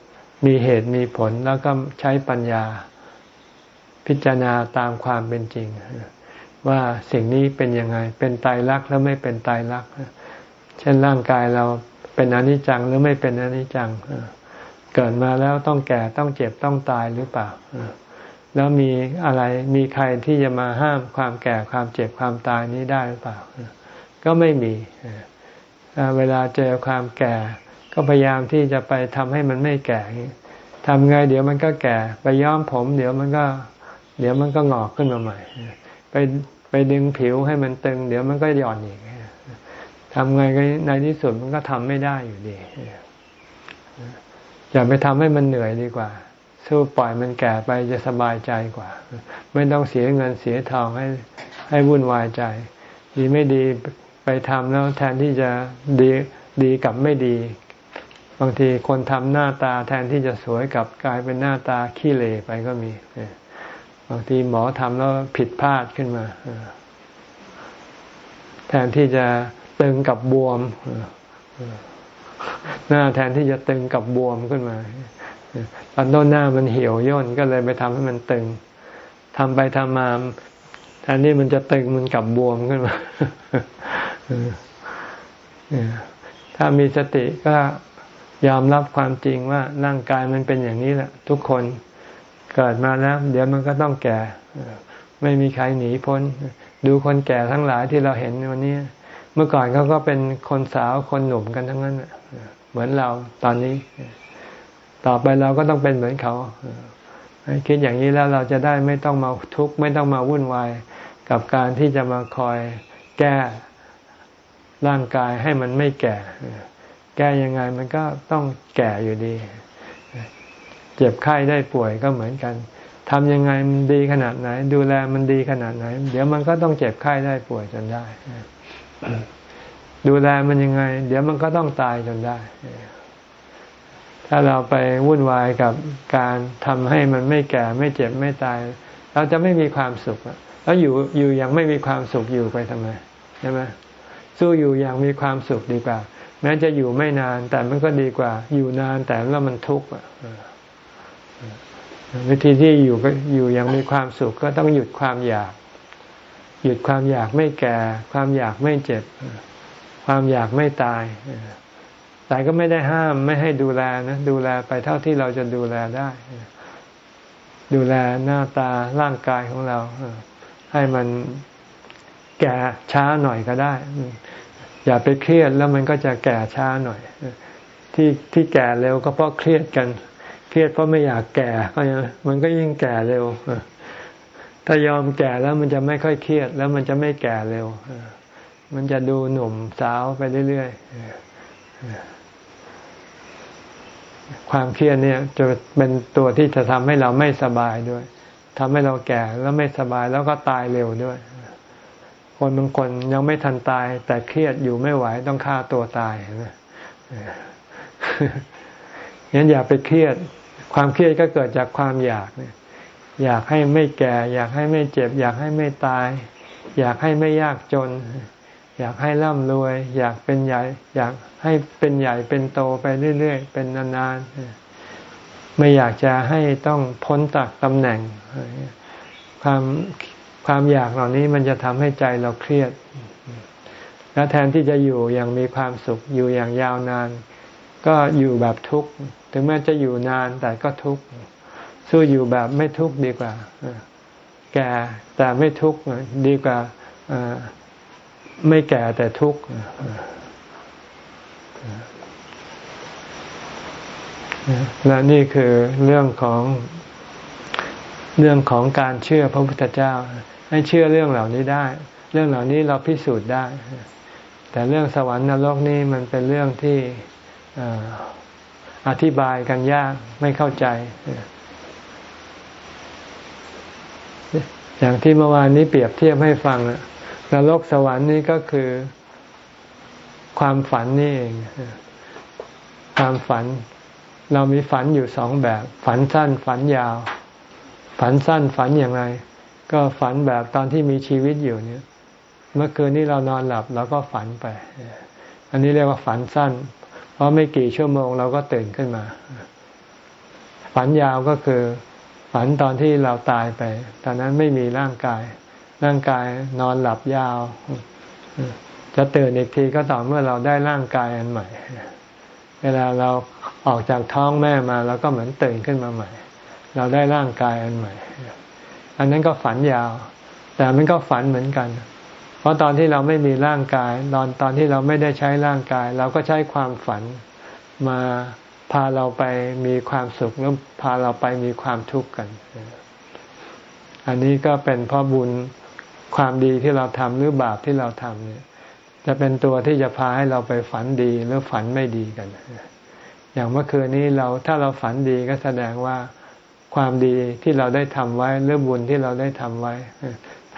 มีเหตุมีผล แล้วก็ใช้ปัญญาพิจารณาตามความเป็นจริง ว่าสิ่งนี้เป็นยังไง เป็นตายรักแล้วไม่เป็นตายรัก เช่นร่างกายเราเป็นอนิจจังหรือไม่เป็นอนิจจังเกิดมาแล้วต้องแก่ต้องเจ็บต้องตายหรือเปล่าแล้วมีอะไรมีใครที่จะมาห้ามความแก่ความเจ็บความตายนี้ได้หรือเปล่า ก็ไม่มีเวลาเจอความแก่ ก็พยายามที่จะไปทำให้มันไม่แก่ทำไงเดี๋ยวมันก็แก่ ไปย้อมผม เดี๋ยวมันก็ เดี๋ยวมันก็งอกขึ้นมาใหม่ ไปไปดึงผิวให้มันตึง เดี๋ยวมันก็หย่อนอีก ทำไงในที่สุดมันก็ทำไม่ได้อยู่ดี อย่าไปทำให้มันเหนื่อยดีกว่า สู้ปล่อยมันแก่ไปจะสบายใจกว่า ไม่ต้องเสียเงินเสียทองให้ให้วุ่นวายใจ ดีไม่ดีไปทำแล้วแทนที่จะดีดีกับไม่ดี บางทีคนทำหน้าตาแทนที่จะสวยกับกลายเป็นหน้าตาขี้เหร่ไปก็มีบางทีหมอทำแล้วผิดพลาดขึ้นมาแทนที่จะ ตึงกับบวม หน้าแทนที่จะตึงกับบวมขึ้นมาตอนต้นหน้ามันเหี่ยวย่นก็เลยไปทำให้มันตึงทำไปทำมาแทนที่มันจะตึงมันกลับบวมขึ้นมาถ้ามีสติก็ยอมรับความจริงว่าร่างกายมันเป็นอย่างนี้แหละ ทุกคนเกิดมาแล้ว เดี๋ยวมันก็ต้องแก่ ไม่มีใครหนีพ้น ดูคนแก่ทั้งหลายที่เราเห็นวันนี้ เมื่อก่อนเขาก็เป็นคนสาวคนหนุ่มกันทั้งนั้นเหมือนเราตอนนี้ ต่อไปเราก็ต้องเป็นเหมือนเขาคิดอย่างนี้แล้วเราจะได้ไม่ต้องมาทุกข์ไม่ต้องมาวุ่นวายกับการที่จะมาคอยแก้ร่างกายให้มันไม่แก่ แก้ยังไงมันก็ต้องแก่อยู่ดี เจ็บไข้ได้ป่วยก็เหมือนกันทำยังไงมันดีขนาดไหน ดูแลมันดีขนาดไหน เดี๋ยวมันก็ต้องเจ็บไข้ได้ป่วยจนได้ ดูแลมันยังไง เดี๋ยวมันก็ต้องตายจนได้ ถ้าเราไปวุ่นวายกับการทำให้มันไม่แก่ไม่เจ็บไม่ตาย เราจะไม่มีความสุขแล้วอยู่อยู่อย่างไม่มีความสุขอยู่ไปทำไมใช่ไหมสู้อยู่อย่างมีความสุขดีกว่า แม้จะอยู่ไม่นานแต่มันก็ดีกว่า อยู่นานแต่แล้วมันทุกข์วิธีที่อยู่ก็อยู่อย่างมีความสุขก็ต้องหยุดความอยาก หยุดความอยากไม่แก่ ความอยากไม่เจ็บ ความอยากไม่ตาย แต่ก็ไม่ได้ห้ามไม่ให้ดูแลนะดูแลไปเท่าที่เราจะดูแลได้ ดูแลหน้าตาร่างกายของเรา ให้มันแก่ช้าหน่อยก็ได้ อย่าไปเครียดแล้วมันก็จะแก่ช้าหน่อย ที่ที่แก่เร็วก็เพราะเครียดกัน เครียดเพราะไม่อยากแก่ก็มันก็ยิ่งแก่เร็ว ถ้ายอมแก่แล้วมันจะไม่ค่อยเครียด แล้วมันจะไม่แก่เร็ว มันจะดูหนุ่มสาวไปเรื่อยๆ ความเครียดเนี่ย จะเป็นตัวที่จะทำให้เราไม่สบายด้วยทำให้เราแก่แล้วไม่สบายแล้วก็ตายเร็วด้วย คนบางคนยังไม่ทันตาย แต่เครียดอยู่ไม่ไหวต้องฆ่าตัวตายนะงั้นอย่าไปเครียด ความเครียดก็เกิดจากความอยากเนี่ย อยากให้ไม่แก่ อยากให้ไม่เจ็บ อยากให้ไม่ตาย อยากให้ไม่ยากจน อยากให้ร่ำรวย อยากเป็นใหญ่ อยากให้เป็นใหญ่เป็นโตไปเรื่อยๆ เป็นนานๆ ไม่อยากจะให้ต้องพ้นจากตำแหน่ง ความความอยากเหล่านี้มันจะทำให้ใจเราเครียด แล้วแทนที่จะอยู่อย่างมีความสุขอยู่อย่างยาวนาน ก็อยู่แบบทุกข์ ถึงแม้จะอยู่นานแต่ก็ทุกข์ สู้อยู่แบบไม่ทุกข์ดีกว่า แก่แต่ไม่ทุกข์ดีกว่าไม่แก่แต่ทุกข์และนี่คือเรื่องของเรื่องของการเชื่อพระพุทธเจ้า ให้เชื่อเรื่องเหล่านี้ได้ เรื่องเหล่านี้เราพิสูจน์ได้ แต่เรื่องสวรรค์นรกนี่มันเป็นเรื่องที่อธิบายกันยากไม่เข้าใจ อย่างที่เมื่อวานนี้เปรียบเทียบให้ฟังนรกสวรรค์นี่ก็คือความฝันนี่เองความฝัน เรามีฝันอยู่สองแบบ ฝันสั้นฝันยาว ฝันสั้นฝันอย่างไรก็ฝันแบบตอนที่มีชีวิตอยู่เนี่ย เมื่อคืนนี้เรานอนหลับเราก็ฝันไป อันนี้เรียกว่าฝันสั้น เพราะไม่กี่ชั่วโมงเราก็ตื่นขึ้นมา ฝันยาวก็คือ ฝันตอนที่เราตายไป ตอนนั้นไม่มีร่างกาย ร่างกายนอนหลับยาว จะตื่นอีกทีก็ต่อเมื่อเราได้ร่างกายอันใหม่ เวลาเราออกจากท้องแม่มาเราก็เหมือนตื่นขึ้นมาใหม่ เราได้ร่างกายอันใหม่ อันนั้นก็ฝันยาว แต่มันก็ฝันเหมือนกัน เพราะตอนที่เราไม่มีร่างกาย ตอนตอนที่เราไม่ได้ใช้ร่างกาย เราก็ใช้ความฝันมา พาเราไปมีความสุขแล้วพาเราไปมีความทุกข์กัน อันนี้ก็เป็นเพราะบุญความดีที่เราทำหรือบาปที่เราทำเนี่ย จะเป็นตัวที่จะพาให้เราไปฝันดีหรือฝันไม่ดีกัน อย่างเมื่อคืนนี้เราถ้าเราฝันดีก็แสดงว่าความดีที่เราได้ทำไว้หรือบุญที่เราได้ทำไว้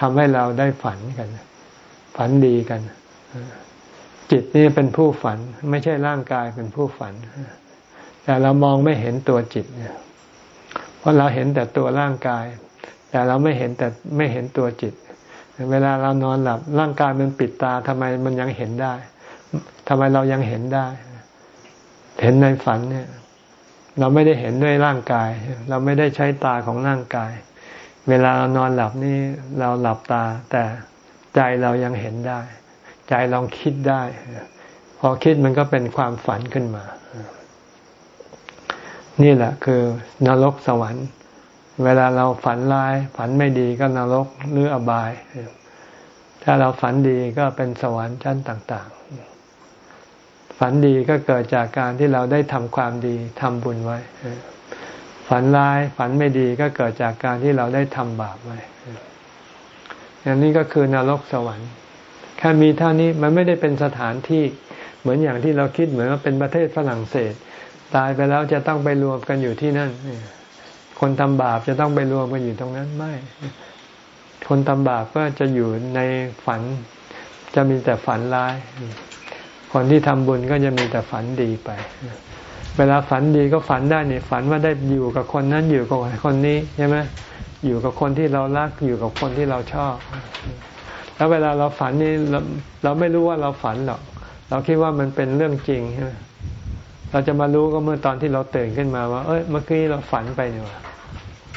ทำให้เราได้ฝันกัน ฝันดีกัน จิตนี่เป็นผู้ฝัน ไม่ใช่ร่างกายเป็นผู้ฝัน แต่เรามองไม่เห็นตัวจิตเนี่ยเพราะเราเห็นแต่ตัวร่างกาย แต่เราไม่เห็นแต่ไม่เห็นตัวจิต เวลาเรานอนหลับร่างกายมันปิดตาทำไมมันยังเห็นได้ทำไมเรายังเห็นได้ เห็นในฝันเนี่ย เราไม่ได้เห็นด้วยร่างกาย เราไม่ได้ใช้ตาของร่างกาย เวลาเรานอนหลับนี่เราหลับตา แต่ใจเรายังเห็นได้ ใจลองคิดได้ พอคิดมันก็เป็นความฝันขึ้นมา นี่แหละคือนรกสวรรค์ เวลาเราฝันร้าย ฝันไม่ดีก็นรกหรืออบาย ถ้าเราฝันดีก็เป็นสวรรค์ชั้นต่าง ๆ ฝันดีก็เกิดจากการที่เราได้ทำความดีทำบุญไว้ ฝันร้ายฝันไม่ดีก็เกิดจากการที่เราได้ทำบาปไว้อย่างนี้ก็คือนรกสวรรค์แค่มีเท่านี้มันไม่ได้เป็นสถานที่เหมือนอย่างที่เราคิดเหมือนว่าเป็นประเทศฝรั่งเศส ตายไปแล้วจะต้องไปรวมกันอยู่ที่นั่น คนทำบาปจะต้องไปรวมกันอยู่ตรงนั้นไม่ คนทำบาปก็จะอยู่ในฝัน จะมีแต่ฝันร้าย คนที่ทำบุญก็จะมีแต่ฝันดีไป เวลาฝันดีก็ฝันได้เนี่ยฝันว่าได้อยู่กับคนนั้นอยู่กับคนนี้ใช่ไหมอยู่กับคนที่เรารักอยู่กับคนที่เราชอบ แล้วเวลาเราฝันนี่เราเราไม่รู้ว่าเราฝันหรอก เราคิดว่ามันเป็นเรื่องจริงใช่ไหม เราจะมารู้ก็เมื่อตอนที่เราตื่นขึ้นมาว่า เอ้ยเมื่อกี้เราฝันไปเนี่ย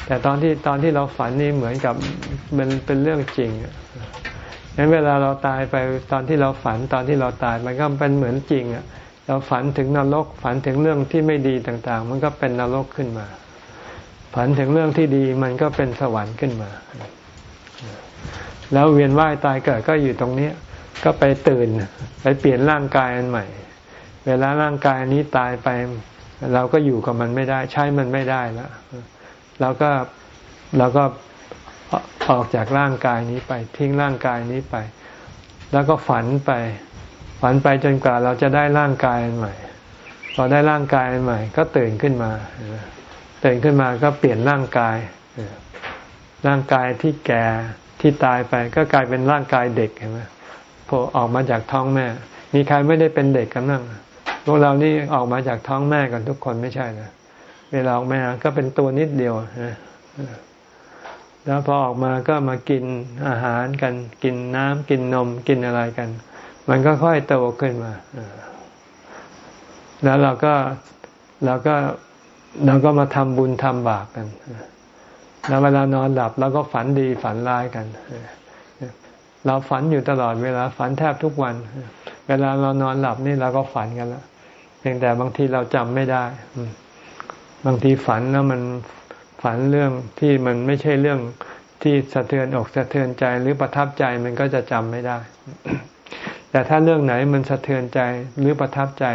แต่ตอนที่ตอนที่เราฝันนี่เหมือนกับมันเป็นเรื่องจริงงั้นเวลาเราตายไปตอนที่เราฝันตอนที่เราตายมันก็เป็นเหมือนจริงอะเราฝันถึงนรกฝันถึงเรื่องที่ไม่ดีต่างๆ มันก็เป็นนรกขึ้นมา ฝันถึงเรื่องที่ดีมันก็เป็นสวรรค์ขึ้นมา แล้วเวียนว่ายตายเกิดก็อยู่ตรงนี้ ก็ไปตื่น ไปเปลี่ยนร่างกายอันใหม่ เวลาร่างกายนี้ตายไป เราก็อยู่กับมันไม่ได้ ใช้มันไม่ได้แล้วเราก็เราก็ออกจากร่างกายนี้ไป ทิ้งร่างกายนี้ไป แล้วก็ฝันไป ฝันไปจนกว่าเราจะได้ร่างกายใหม่ พอได้ร่างกายใหม่ ก็ตื่นขึ้นมาตื่นขึ้นมาก็เปลี่ยนร่างกายร่างกายที่แก่ที่ตายไป ก็กลายเป็นร่างกายเด็กเห็นไหมพอออกมาจากท้องแม่ มีใครไม่ได้เป็นเด็กกันนั่ง พวกเรานี่ออกมาจากท้องแม่กันทุกคนไม่ใช่นะเวลาออกมาก็เป็นตัวนิดเดียวนะแล้วพอออกมาก็มากินอาหารกัน กินน้ำกินนมกินอะไรกัน มันก็ค่อยโตขึ้นมาแล้วเราก็เราก็เราก็มาทำบุญทำบาปกันแล้วเวลานอนหลับเราก็ฝันดีฝันร้ายกัน เราฝันอยู่ตลอดเวลาฝันแทบทุกวัน เวลาเรานอนหลับนี่เราก็ฝันกันแล้ว เพียงแต่บางทีเราจำไม่ได้ บางทีฝันแล้วมันฝันเรื่องที่มันไม่ใช่เรื่องที่สะเทือนอกสะเทือนใจหรือประทับใจมันก็จะจำไม่ได้ แต่ถ้าเรื่องไหนมันสะเทือนใจหรือประทับใจ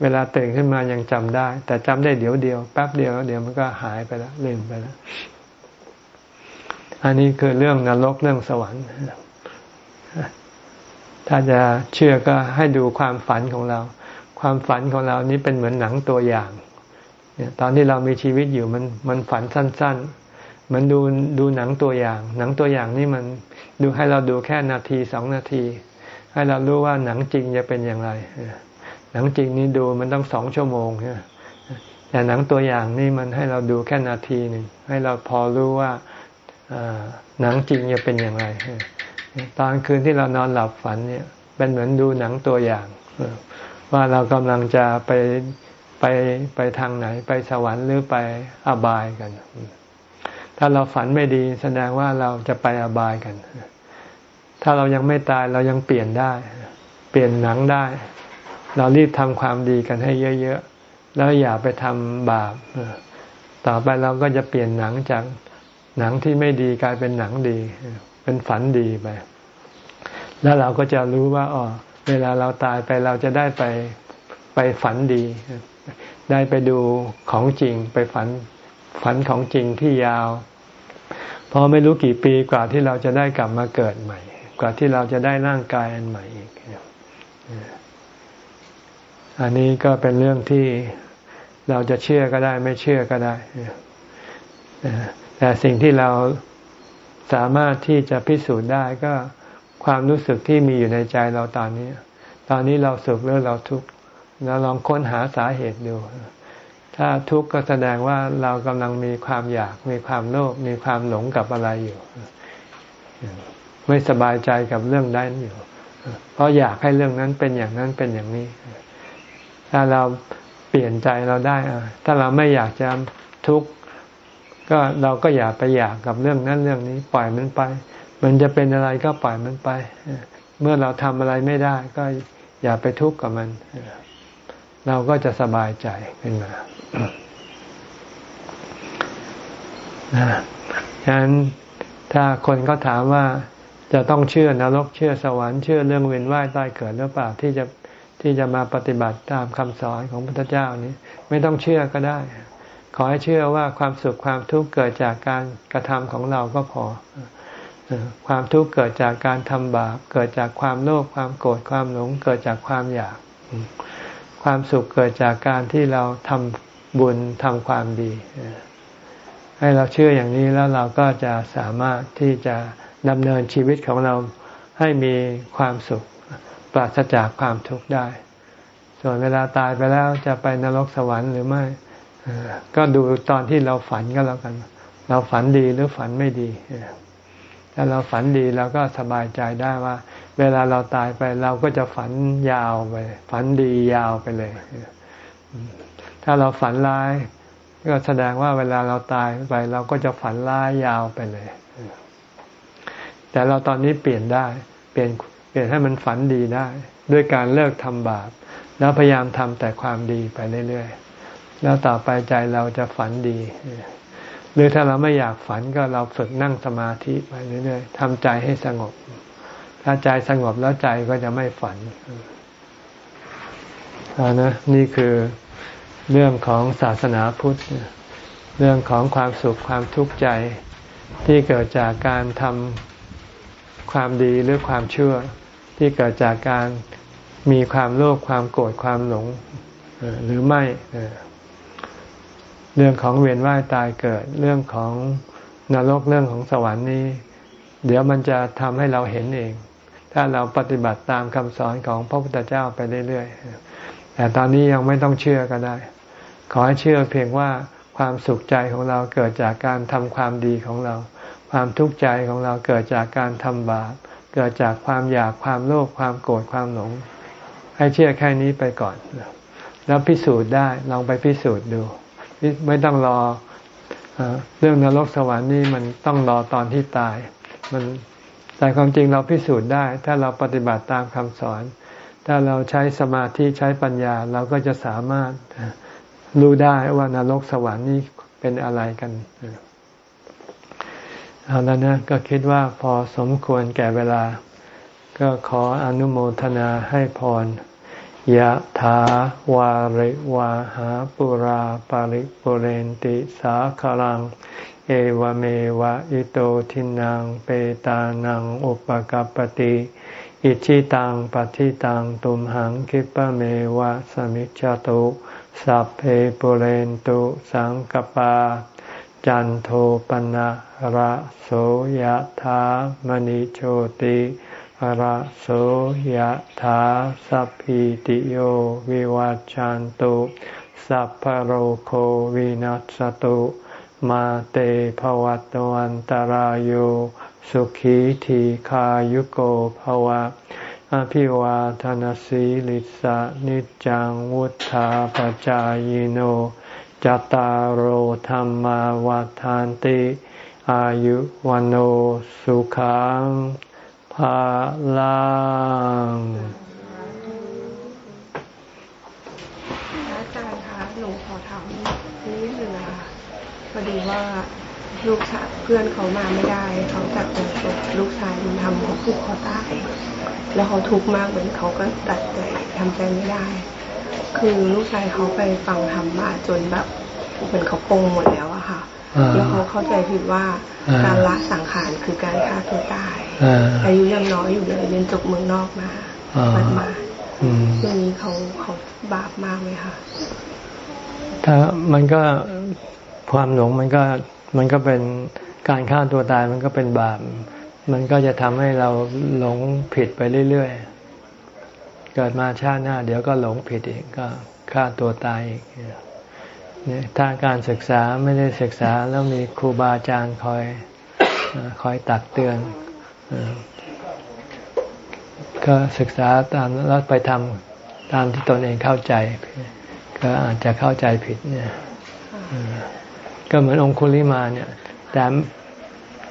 เวลาตื่นขึ้นมายังจำได้ แต่จำได้เดี๋ยวเดียวแป๊บเดียวเดี๋ยวมันก็หายไปแล้วลืมไปแล้ว อันนี้คือเรื่องนรกเรื่องสวรรค์ถ้าจะเชื่อก็ให้ดูความฝันของเรา ความฝันของเรานี้เป็นเหมือนหนังตัวอย่างเนี่ยตอนที่เรามีชีวิตอยู่มันมันฝันสั้นๆ มันดูดูหนังตัวอย่าง หนังตัวอย่างนี่มันดูให้เราดูแค่นาทีสองนาที ให้เรารู้ว่าหนังจริงจะเป็นอย่างไร หนังจริงนี่ดูมันต้องสองชั่วโมงใช่แต่หนังตัวอย่างนี่มันให้เราดูแค่นาทีหนึ่งให้เราพอรู้ว่าหนังจริงจะเป็นอย่างไร ตอนคืนที่เรานอนหลับฝันเนี่ยเป็นเหมือนดูหนังตัวอย่าง ว่าเรากำลังจะไปไปไปทางไหน ไปสวรรค์หรือไปอบายกัน ถ้าเราฝันไม่ดีแสดงว่าเราจะไปอบายกัน ถ้าเรายังไม่ตายเรายังเปลี่ยนได้ เปลี่ยนหนังได้ เรารีบทำความดีกันให้เยอะๆ แล้วอย่าไปทำบาป ต่อไปเราก็จะเปลี่ยนหนังจากหนังที่ไม่ดีกลายเป็นหนังดี เป็นฝันดีไป แล้วเราก็จะรู้ว่าอ๋อ เวลาเราตายไปเราจะได้ไปไปฝันดี ได้ไปดูของจริงไปฝันฝันของจริงที่ยาว พอไม่รู้กี่ปีกว่าที่เราจะได้กลับมาเกิดใหม่ กว่าที่เราจะได้ร่างกายอันใหม่อีกอันนี้ก็เป็นเรื่องที่เราจะเชื่อก็ได้ ไม่เชื่อก็ได้แต่สิ่งที่เราสามารถที่จะพิสูจน์ได้ก็ ความรู้สึกที่มีอยู่ในใจเราตอนนี้ ตอนนี้เราสุขหรือเราทุกข์เราลองค้นหาสาเหตุดู ถ้าทุกข์ก็แสดงว่าเรากำลังมีความอยาก มีความโลภมีความหลงกับอะไรอยู่ ไม่สบายใจกับเรื่องนั้นอยู่ เพราะอยากให้เรื่องนั้นเป็นอย่างนั้นเป็นอย่างนี้ ถ้าเราเปลี่ยนใจเราได้ถ้าเราไม่อยากจะทุกข์ก็เราก็อย่าไปอยากกับเรื่องนั้นเรื่องนี้ ปล่อยมันไป มันจะเป็นอะไรก็ปล่อยมันไป เมื่อเราทำอะไรไม่ได้ ก็อย่าไปทุกข์กับมัน เราก็จะสบายใจขึ้นมาฉะนั้นถ้าคนก็ถามว่าจะต้องเชื่อนรกเชื่อสวรรค์เชื่อเรื่องเวียนว่ายตายเกิดหรือเปล่าที่จะที่จะมาปฏิบัติตามคำสอนของพระพุทธเจ้านี้ ไม่ต้องเชื่อก็ได้ ขอให้เชื่อว่าความสุขความทุกข์เกิดจากการกระทำของเราก็พอ ความทุกข์เกิดจากการทำบาป เกิดจากความโลภความโกรธความหลง เกิดจากความอยาก ความสุขเกิดจากการที่เราทำบุญทำความดี ให้เราเชื่ออย่างนี้แล้วเราก็จะสามารถที่จะดำเนินชีวิตของเราให้มีความสุขปราศจากความทุกข์ได้ ส่วนเวลาตายไปแล้วจะไปนรกสวรรค์หรือไม่ก็ดูตอนที่เราฝันก็แล้วกัน เราฝันดีหรือฝันไม่ดี ถ้าเราฝันดีเราก็สบายใจได้ว่า เวลาเราตายไปเราก็จะฝันยาวไป ฝันดียาวไปเลย ถ้าเราฝันร้าย ก็แสดงว่าเวลาเราตายไป เราก็จะฝันร้ายยาวไปเลย แต่เราตอนนี้เปลี่ยนได้ เปลี่ยนเปลี่ยนให้มันฝันดีได้ ด้วยการเลิกทำบาป แล้วพยายามทำแต่ความดีไปเรื่อยๆแล้วต่อไปใจเราจะฝันดี หรือถ้าเราไม่อยากฝันก็เราฝึกนั่งสมาธิไปเรื่อยๆทำใจให้สงบ ถ้าใจสงบแล้วใจก็จะไม่ฝันอานะนี่คือเรื่องของศาสนาพุทธ เรื่องของความสุขความทุกข์ใจที่เกิดจากการทำความดีหรือความเชื่อ ที่เกิดจากการมีความโลภความโกรธความหลงหรือไม่ เรื่องของเวียนว่ายตายเกิด เรื่องของนรกเรื่องของสวรรค์นี้ เดี๋ยวมันจะทำให้เราเห็นเอง ถ้าเราปฏิบัติตามคำสอนของพระพุทธเจ้าไปเรื่อยๆแต่ตอนนี้ยังไม่ต้องเชื่อก็ได้ ขอให้เชื่อเพียงว่าความสุขใจของเราเกิดจากการทำความดีของเรา ความทุกข์ใจของเราเกิดจากการทำบาป เกิดจากความอยากความโลภความโกรธความหลง ให้เชื่อแค่นี้ไปก่อน แล้วพิสูจน์ได้ลองไปพิสูจน์ดู ไม่ต้องรอเรื่องนรกสวรรค์นี่มันต้องรอตอนที่ตาย มันแต่ความจริงเราพิสูจน์ได้ ถ้าเราปฏิบัติตามคำสอน ถ้าเราใช้สมาธิใช้ปัญญาเราก็จะสามารถรู้ได้ว่านรกสวรรค์นี่เป็นอะไรกันเอาแล้วนะก็คิดว่าพอสมควรแก่เวลา ก็ขออนุโมทนาให้พร ยะถาวาริวาหาปุราปาริปุเรนติสาคลัง เอวเมวะอิโตทินังเปตานังอุปกัปติอิชิตังปฏิตังตุมหังคิปะเมวะสมิจจตุสัพเพปุเรนตุสังกปา จันโทปนะระโสยะถามณิโชติ ระโสยถาสัพพิติโยวิวัจจันตุสัพพโรโควินัสตุมาเตภวัตวันตารโยสุขีทีขายุโกภวะ อภิวาทานสีลิสะนิจังวุธาปจายโนจตารโหธรรมวาทานติ อายุวันโอสุขัง พลังอาจารย์คะหนูขอถามนิดนึงนะคะพอดีว่าลูกชายเพื่อนเขามาไม่ได้เขาจัดงานศพลูกชายมันทำเขาผูกคอตายแล้วเขาทุกข์มากเหมือนเขาก็ตัดใจทำใจไม่ได้ คือลูกชายเขาไปฟังธรรมมาจนแบบเหมือนเขาปงหมดแล้วอะค่ะ แล้วเขาเข้าใจผิดว่าการละสังขารคือการฆ่าตัวตาย อายุยังน้อยอยู่เลยเรียนจบเมืองนอกมาบัดมาเรื่องนี้เขาเขาบาปมากไหมคะถ้ามันก็ความหลงมันก็มันก็เป็นการฆ่าตัวตายมันก็เป็นบาป มันก็จะทำให้เราหลงผิดไปเรื่อยๆ เกิดมาชาติหน้า เดี๋ยวก็หลงผิดอีกก็ฆ่าตัวตายอีกเนี่ยถ้าการศึกษาไม่ได้ศึกษาแล้วมีครูบาอาจารย์คอยคอยตักเตือน ก็ศึกษาตามแล้วไปทำตามที่ตนเองเข้าใจ ก็อาจจะเข้าใจผิดเนี่ยก็เหมือนองคุลิมาเนี่ย แต่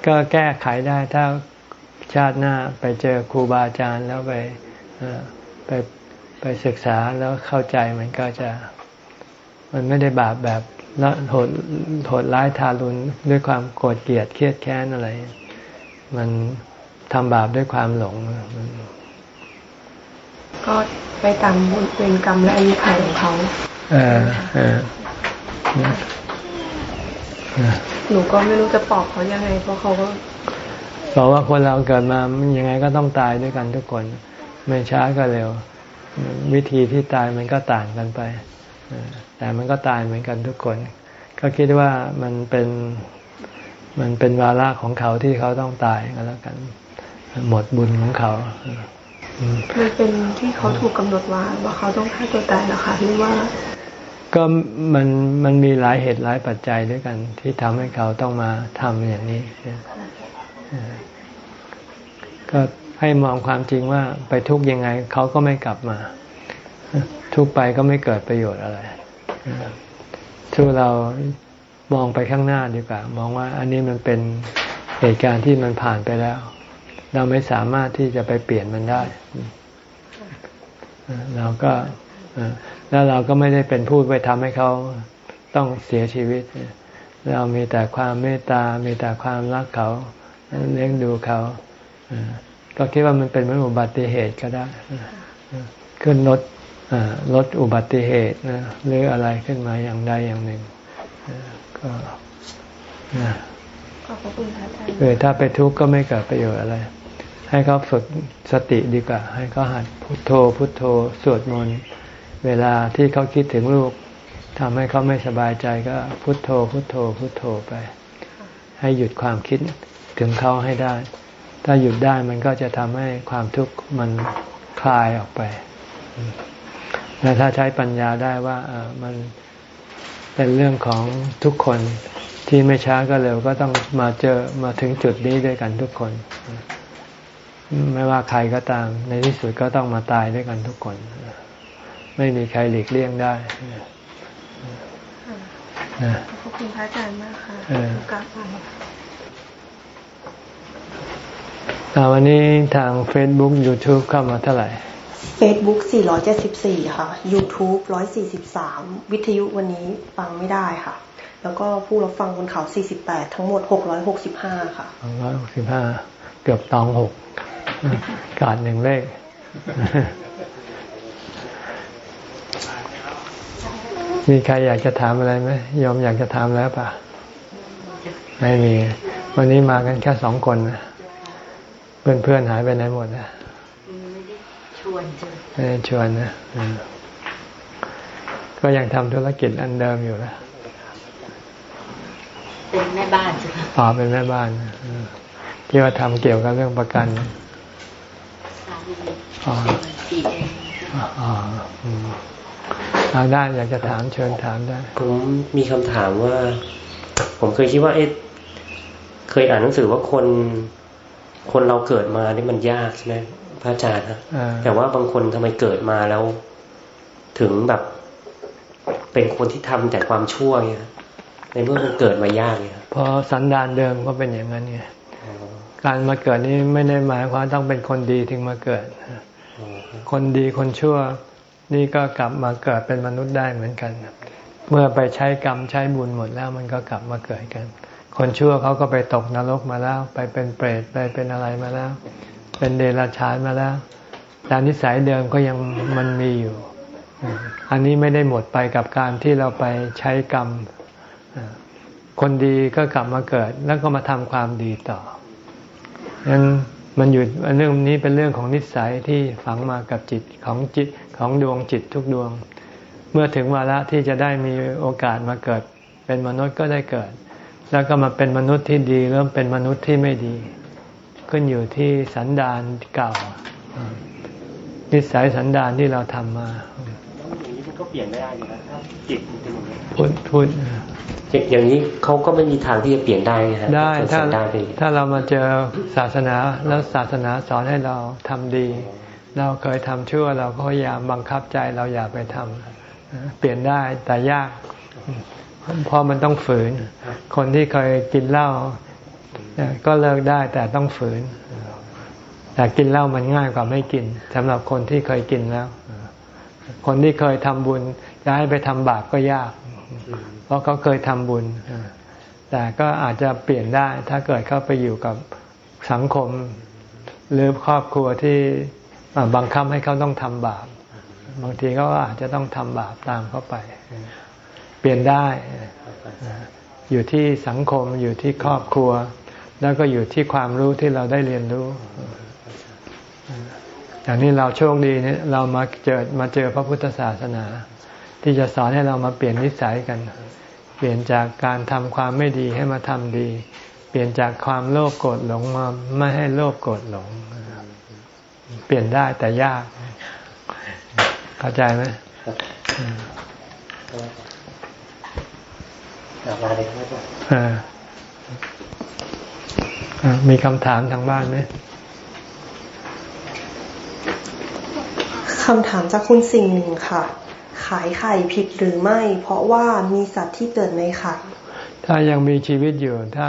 ก็แก้ไขได้ถ้าชาติหน้าไปเจอครูบาอาจารย์แล้วไปไปไปศึกษาแล้วเข้าใจมันก็จะ มันไม่ได้บาปแบบโหดโหดร้ายทารุณด้วยความโกรธเกลียดเครียดแค้นอะไร มัน ทำบาปด้วยความหลง ก็ไปตามเป็นกรรมและอายุขัยของเขาเออเออหนูก็ไม่รู้จะปอกเขายังไง เพราะเขาก็บอกว่าคนเราเกิดมายังไงก็ต้องตายด้วยกันทุกคน ไม่ช้าก็เร็ว วิธีที่ตายมันก็ต่างกันไปแต่มันก็ตายเหมือนกันทุกคน ก็คิดว่ามันเป็นมันเป็นวาระของเขาที่เขาต้องตายก็แล้วกัน หมดบุญของเขามันเป็นที่เขาถูกกำหนดว่าว่าเขาต้องฆ่าตัวตายนะคะหรือว่า ก็มันมันมีหลายเหตุหลายปัจจัยด้วยกัน ที่ทำให้เขาต้องมาทำอย่างนี้ก็ให้มองความจริงว่าไปทุกยังไง เขาก็ไม่กลับมา ทุกไปก็ไม่เกิดประโยชน์อะไรทุกเรามองไปข้างหน้าดีกว่า มองว่าอันนี้มันเป็นเหตุการณ์ที่มันผ่านไปแล้ว เราไม่สามารถที่จะไปเปลี่ยนมันได้ เราก็แล้วเราก็ไม่ได้เป็นผู้ไปทำให้เขาต้องเสียชีวิต เรามีแต่ความเมตตา มีแต่ความรักเขาเลี้ยงดูเขา ก็คิดว่ามันเป็นเหมือนอุบัติเหตุก็ได้ ขึ้นรถลดอุบัติเหตุนะหรืออะไรขึ้นมาอย่างใดอย่างหนึ่ง ก็ขอบคุณพระอาจารย์ถ้าไปทุกข์ก็ไม่เกิดประโยชน์อะไร ให้เขาฝึกสติดีกว่า ให้เขาหัดพุทโธพุทโธสวดมนต์เวลาที่เขาคิดถึงลูกทำให้เขาไม่สบายใจก็พุทโธพุทโธพุทโธไป ให้หยุดความคิดถึงเขาให้ได้ ถ้าหยุดได้มันก็จะทำให้ความทุกข์มันคลายออกไปและถ้าใช้ปัญญาได้ว่ามันเป็นเรื่องของทุกคนที่ไม่ช้าก็เร็วก็ต้องมาเจอมาถึงจุดนี้ด้วยกันทุกคน ไม่ว่าใครก็ตาม ในที่สุดก็ต้องมาตายด้วยกันทุกคน ไม่มีใครหลีกเลี่ยงได้ขอบคุณพระอาจารย์มากค่ะกลับมาวันนี้ทาง Facebook YouTube เข้ามาเท่าไหร่ Facebook 474 ค่ะ YouTube 143 วิทยุวันนี้ฟังไม่ได้ค่ะ แล้วก็ผู้รับฟังบนเขา 48 ทั้งหมด 665 ค่ะ 665 เกือบตองหก ขาดหนึ่งเลขมีใครอยากจะถามอะไรไหมยอมอยากจะถามแล้วป่ะไม่มี วันนี้มากันแค่สองคนนะเพื่อนเพื่อนหายไปไหนหมดนะชวนไม่ได้ชวนนะก็ยังทำธุรกิจอันเดิมอยู่นะเป็นแม่บ้านใช่ไหมอ๋อเป็นแม่บ้านที่ว่าทำเกี่ยวกับเรื่องประกัน อ๋ออ๋อได้อยากจะถามเชิญถามได้ ผมมีคำถามว่า ผมเคยคิดว่าเอ๊ะเคยอ่านหนังสือว่าคนคนเราเกิดมานี่มันยากใช่ไหมพระอาจารย์นะแต่ว่าบางคนทำไมเกิดมาแล้ว ถึงแบบเป็นคนที่ทำแต่ความชั่วเนี่ยในเมื่อมันเกิดมายากเนี่ยพอสันดานเดิมก็เป็นอย่างนั้นไง การมาเกิดนี้ไม่ได้หมายความต้องเป็นคนดีถึงมาเกิด คนดีคนชั่วนี่ก็กลับมาเกิดเป็นมนุษย์ได้เหมือนกัน เมื่อไปใช้กรรมใช้บุญหมดแล้วมันก็กลับมาเกิดกัน คนชั่วเขาก็ไปตกนรกมาแล้ว ไปเป็นเปรตไปเป็นอะไรมาแล้ว เป็นเดรัจฉานมาแล้วแต่นิสัยเดิมก็ยังมันมีอยู่ อันนี้ไม่ได้หมดไปกับการที่เราไปใช้กรรม คนดีก็กลับมาเกิดแล้วก็มาทำความดีต่อ นั้นมันอยู่เรื่องนี้เป็นเรื่องของนิสัยที่ฝังมากับจิตของจิตของดวงจิตทุกดวง เมื่อถึงวาระที่จะได้มีโอกาสมาเกิด เป็นมนุษย์ก็ได้เกิด แล้วก็มาเป็นมนุษย์ที่ดีเริ่มเป็นมนุษย์ที่ไม่ดี ขึ้นอยู่ที่สันดานเก่า นิสัยสันดานที่เราทำมาอย่างนี้มันก็เปลี่ยนไม่ได้อยู่นะถ้าจิตเป็นอย่างนี้พูดพูด อย่างนี้เขาก็ไม่มีทางที่จะเปลี่ยนได้นะได้ถ้าถ้าเรามาเจอศาสนาแล้วศาสนาสอนให้เราทำดี เราเคยทำชั่วเราก็พยายามบังคับใจเราอย่าไปทำเปลี่ยนได้แต่ยากเพราะมันต้องฝืน คนที่เคยกินเหล้าก็เลิกได้แต่ต้องฝืน แต่กินเหล้ามันง่ายกว่าไม่กินสำหรับคนที่เคยกินแล้ว คนที่เคยทำบุญจะให้ไปทำบาปก็ยาก เพราะเขาเคยทำบุญ แต่ก็อาจจะเปลี่ยนได้ ถ้าเกิดเขาไปอยู่กับสังคม หรือครอบครัวที่บังคับให้เขาต้องทำบาป บางทีเขาอาจจะต้องทำบาปตามเขาไป เปลี่ยนได้ อยู่ที่สังคมอยู่ที่ครอบครัว แล้วก็อยู่ที่ความรู้ที่เราได้เรียนรู้อย่างนี้เราโชคดีเนี่ยเรามาเจอมาเจอพระพุทธศาสนา ที่จะสอนให้เรามาเปลี่ยนนิสัยกัน เปลี่ยนจากการทำความไม่ดีให้มาทำดี เปลี่ยนจากความโลภโกรธหลงมาไม่ให้โลภโกรธหลง เปลี่ยนได้แต่ยาก เข้าใจไหมครับมีคำถามทางบ้านไหมคำถามจากคุณสิ่งหนึ่งค่ะ ขายไข่ผิดหรือไม่ เพราะว่ามีสัตว์ที่เกิดในไข่ถ้ายังมีชีวิตอยู่ ถ้า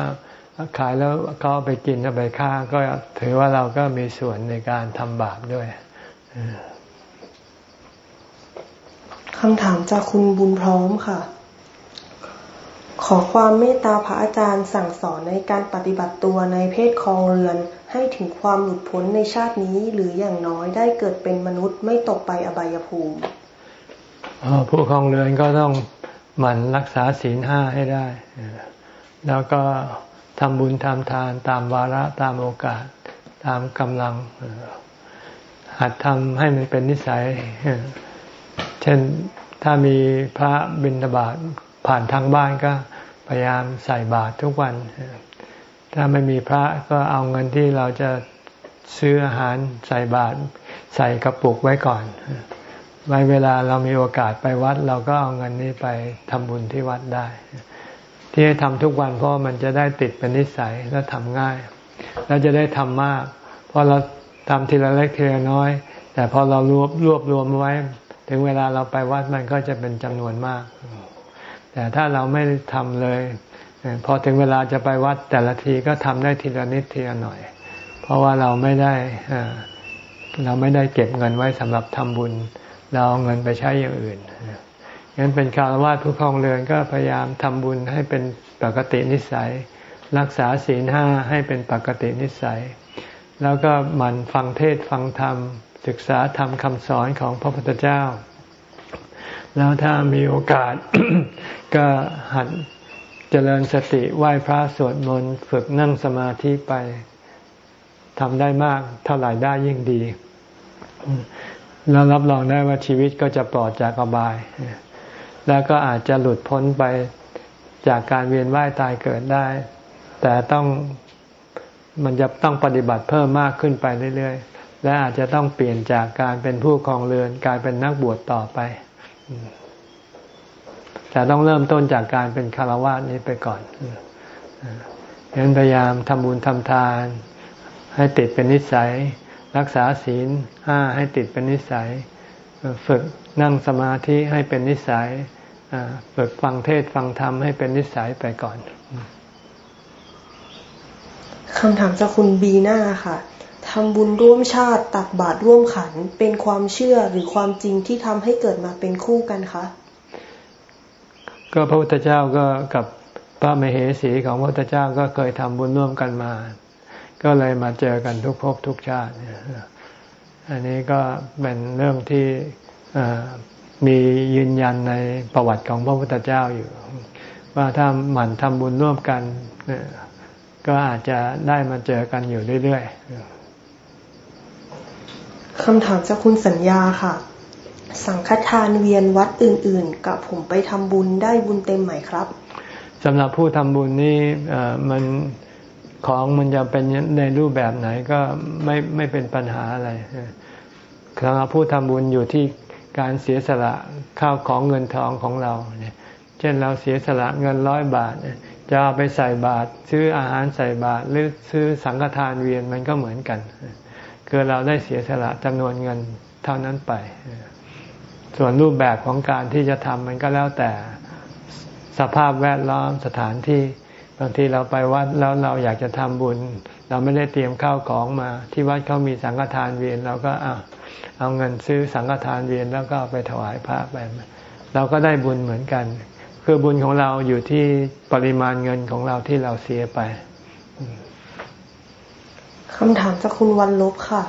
ขายแล้วเขาไปกินเอาไปฆ่า ก็ถือว่าเราก็มีส่วนในการทำบาปด้วยคำถามจากคุณบุญพร้อมค่ะ ขอความเมตตาพระอาจารย์สั่งสอนในการปฏิบัติตัวในเพศคลองเรือน ให้ถึงความหลุดพ้นในชาตินี้ หรืออย่างน้อยได้เกิดเป็นมนุษย์ไม่ตกไปอบายภูมิ ผู้คลองเรือนก็ต้องหมั่นรักษาศีลห้าให้ได้ แล้วก็ทำบุญทำทานตามวาระตามโอกาสตามกำลัง หัดทำให้มันเป็นนิสัย เช่นถ้ามีพระบิณฑบาตผ่านทางบ้านก็พยายามใส่บาตรทุกวัน ถ้าไม่มีพระก็เอาเงินที่เราจะซื้ออาหารใส่บาตรใส่กระปุกไว้ก่อน ไว้เวลาเรามีโอกาสไปวัด เราก็เอาเงินนี้ไปทำบุญที่วัดได้ ที่ให้ทำทุกวันเพราะมันจะได้ติดเป็นนิสัยและทำง่าย แล้วจะได้ทำมาก เพราะเราทำทีละเล็กทีละน้อย แต่พอเรารวบรวบรวมไว้ ถึงเวลาเราไปวัดมันก็จะเป็นจำนวนมาก แต่ถ้าเราไม่ทำเลยพอถึงเวลาจะไปวัดแต่ละทีก็ทำได้ทีละนิดทีละหน่อย เพราะว่าเราไม่ได้เราไม่ได้เก็บเงินไว้สำหรับทำบุญ เราเอาเงินไปใช้อย่างอื่นงั้นเป็นคารวะผู้ครองเรือนก็พยายามทำบุญให้เป็นปกตินิสัย รักษาศีลห้าให้เป็นปกตินิสัย แล้วก็หมั่นฟังเทศฟังธรรม ศึกษาธรรมคำสอนของพระพุทธเจ้า แล้วถ้ามีโอกาสก็หัดเจริญสติไหว้พระสวดมนต์ฝึกนั่งสมาธิไปทำได้มากเท่าไหร่ได้ยิ่งดี แล้วรับรองได้ว่าชีวิตก็จะปลอดจากอบาย แล้วก็อาจจะหลุดพ้นไปจากการเวียนว่ายตายเกิดได้ แต่ต้องมันจะต้องปฏิบัติเพิ่มมากขึ้นไปเรื่อยๆ และอาจจะต้องเปลี่ยนจากการเป็นผู้ครองเรือนกลายเป็นนักบวชต่อไป แต่ต้องเริ่มต้นจากการเป็นคารวะนี้ไปก่อนฉะนั้นพยายามทำบุญทำทาน ให้ติดเป็นนิสัย รักษาศีลห้าให้ติดเป็นนิสัย ฝึกนั่งสมาธิให้เป็นนิสัยฝึกฟังเทศฟังธรรมให้เป็นนิสัยไปก่อนคำถามจากคุณบีน่าค่ะทำบุญร่วมชาติตักบาตรร่วมขันเป็นความเชื่อหรือความจริงที่ทำให้เกิดมาเป็นคู่กันคะ ก็พระพุทธเจ้าก็กับพระมเหสีของพระพุทธเจ้าก็เคยทำบุญร่วมกันมา ก็เลยมาเจอกันทุกภพทุกชาติ อันนี้ก็เป็นเรื่องที่มียืนยันในประวัติของพระพุทธเจ้าอยู่ ว่าถ้าหมั่นทำบุญร่วมกันก็อาจจะได้มาเจอกันอยู่เรื่อยๆคำถามจากคุณสัญญาค่ะ สังฆทานเวียนวัดอื่น ๆ กับผมไปทำบุญได้บุญเต็มไหมครับสำหรับผู้ทำบุญนี่มัน ของมันจะเป็นในรูปแบบไหนก็ไม่ไม่เป็นปัญหาอะไรสำหรับผู้ทำบุญอยู่ที่การเสียสละข้าวของเงินทองของเราเนี่ย เช่นเราเสียสละเงินร้อยบาท จะเอาไปใส่บาตรซื้ออาหารใส่บาตรหรือซื้อสังฆทานเวียนมันก็เหมือนกัน คือเราได้เสียสละจำนวนเงินเท่านั้นไป ส่วนรูปแบบของการที่จะทำมันก็แล้วแต่สภาพแวดล้อมสถานที่ บางทีเราไปวัดแล้วเราอยากจะทำบุญ เราไม่ได้เตรียมข้าวของมา ที่วัดเขามีสังฆทานเวียนเราก็เอาเอาเงินซื้อสังฆทานเวียนแล้วก็ไปถวายพระไปเราก็ได้บุญเหมือนกัน คือบุญของเราอยู่ที่ปริมาณเงินของเราที่เราเสียไปคำถามจากคุณวันลบค่ะ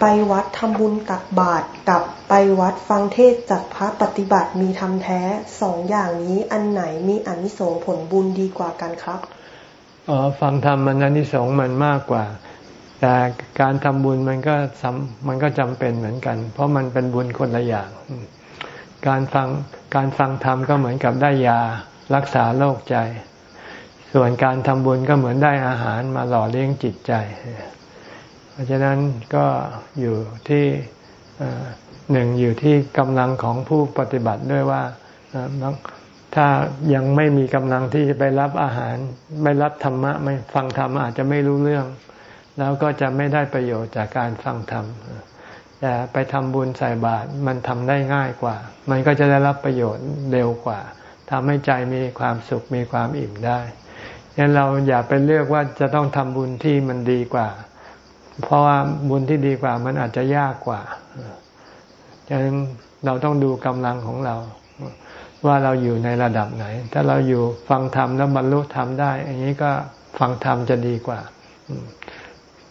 ไปวัดทำบุญตักบาตรกับไปวัดฟังเทศจากพระปฏิบัติมีทำแท้สองอย่างนี้อันไหนมีอนิสงส์ผลบุญดีกว่ากันครับอ๋อฟังธรรมมันอนิสงส์มันมากกว่า แต่การทำบุญมันก็มันก็จำเป็นเหมือนกัน เพราะมันเป็นบุญคนละอย่าง การฟังการฟังธรรมก็เหมือนกับได้ยารักษาโรคใจ ส่วนการทำบุญก็เหมือนได้อาหารมาหล่อเลี้ยงจิตใจ ราะฉะนั้นก็อยู่ที่หนึ่งอยู่ที่กำลังของผู้ปฏิบัติด้วยว่าถ้ายังไม่มีกำลังที่จะไปรับอาหาร ไม่รับธรรมะไม่ฟังธรรมอาจจะไม่รู้เรื่อง แล้วก็จะไม่ได้ประโยชน์จากการฟังธรรมแต่ไปทำบุญใส่บาตรมันทำได้ง่ายกว่า มันก็จะได้รับประโยชน์เร็วกว่าทำให้ใจมีความสุขมีความอิ่มได้งั้นเราอย่าไปเลือกว่าจะต้องทำบุญที่มันดีกว่า เพราะว่าบุญที่ดีกว่ามันอาจจะยากกว่าฉะนั้นเราต้องดูกำลังของเรา ว่าเราอยู่ในระดับไหน ถ้าเราอยู่ฟังธรรมแล้วบรรลุธรรมได้ อันนี้ก็ฟังธรรมจะดีกว่า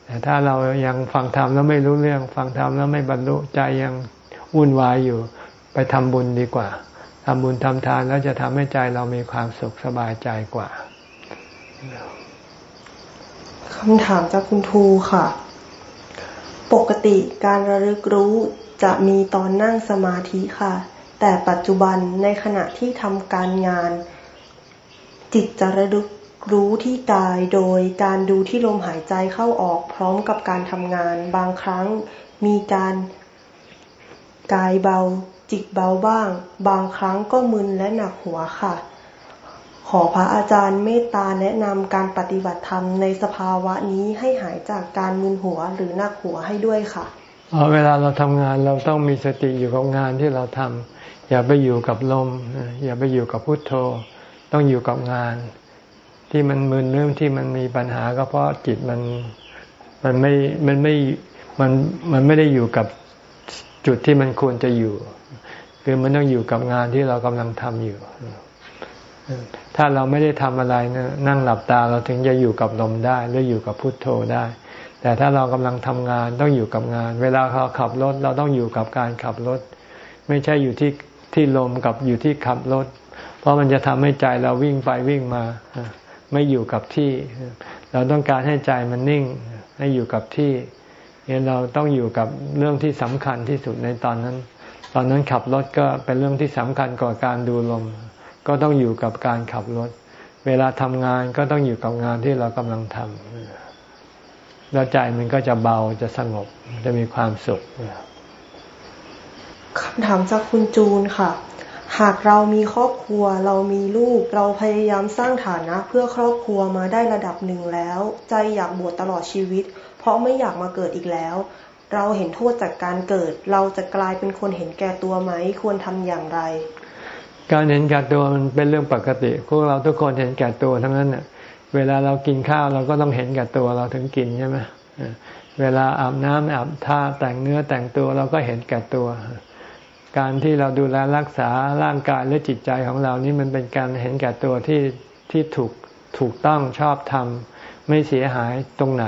แต่ถ้าเรายังฟังธรรมแล้วไม่รู้เรื่อง ฟังธรรมแล้วไม่บรรลุใจยังวุ่นวายอยู่ ไปทำบุญดีกว่าทำบุญทำทานแล้วจะทำให้ใจเรามีความสุขสบายใจกว่าคำถามจากคุณทูค่ะ ปกติการระลึกรู้จะมีตอนนั่งสมาธิค่ะ แต่ปัจจุบันในขณะที่ทำการงาน จิตจะระลึกรู้ที่กายโดยการดูที่ลมหายใจเข้าออกพร้อมกับการทำงาน บางครั้งมีการกายเบา จิตเบาบ้าง บางครั้งก็มึนและหนักหัวค่ะ อพระอาจารย์เมตตาแนะนำการปฏิบัติธรรมในสภาวะนี้ให้หายจากการมึนหัวหรือหนักหัวให้ด้วยค่ะเวลาเราทำงานเราต้องมีสติอยู่กับงานที่เราทำอย่าไปอยู่กับลม อย่าไปอยู่กับพุทโธ ต้องอยู่กับงาน ที่มันมึนเรื่องที่มันมีปัญหาก็เพราะจิตมันมันไม่มันไม่มันมันไม่ได้อยู่กับจุดที่มันควรจะอยู่ คือมันต้องอยู่กับงานที่เรากำลังทำอยู่ ถ้าเราไม่ได้ทำอะไรนะนั่งหลับตาเราถึงจะอยู่กับลมได้หรืออยู่กับพุทโธได้ แต่ถ้าเรากำลังทำงานต้องอยู่กับงาน เวลาเราขับรถเราต้องอยู่กับการขับรถ ไม่ใช่อยู่ที่ที่ลมกับอยู่ที่ขับรถ เพราะมันจะทำให้ใจเราวิ่งไปวิ่งมา ไม่อยู่กับที่ เราต้องการให้ใจมันนิ่ง ให้อยู่กับที่เนี่เราต้องอยู่กับเรื่องที่สำคัญที่สุดในตอนนั้น ตอนนั้นขับรถก็เป็นเรื่องที่สำคัญกว่าการดูลม ก็ต้องอยู่กับการขับรถ เวลาทำงานก็ต้องอยู่กับงานที่เรากำลังทำแล้วใจมันก็จะเบาจะสงบจะมีความสุขคำถามจากคุณจูนค่ะ หากเรามีครอบครัว เรามีลูก เราพยายามสร้างฐานะเพื่อครอบครัวมาได้ระดับหนึ่งแล้ว ใจอยากบวชตลอดชีวิต เพราะไม่อยากมาเกิดอีกแล้ว เราเห็นโทษจากการเกิด เราจะกลายเป็นคนเห็นแก่ตัวไหม ควรทำอย่างไร การเห็นแก่ตัวมันเป็นเรื่องปกติพวกเราทุกคนเห็นแก่ตัวทั้งนั้นเน่ะเวลาเรากินข้าวเราก็ต้องเห็นแก่ตัวเราถึงกินใช่ไหมเวลาอาบน้ำอาบท่าแต่งเนื้อแต่งตัวเราก็เห็นแก่ตัว การที่เราดูแลรักษาร่างกายและจิตใจของเรานี่มันเป็นการเห็นแก่ตัวที่ที่ถูกถูกต้องชอบทำไม่เสียหายตรงไหน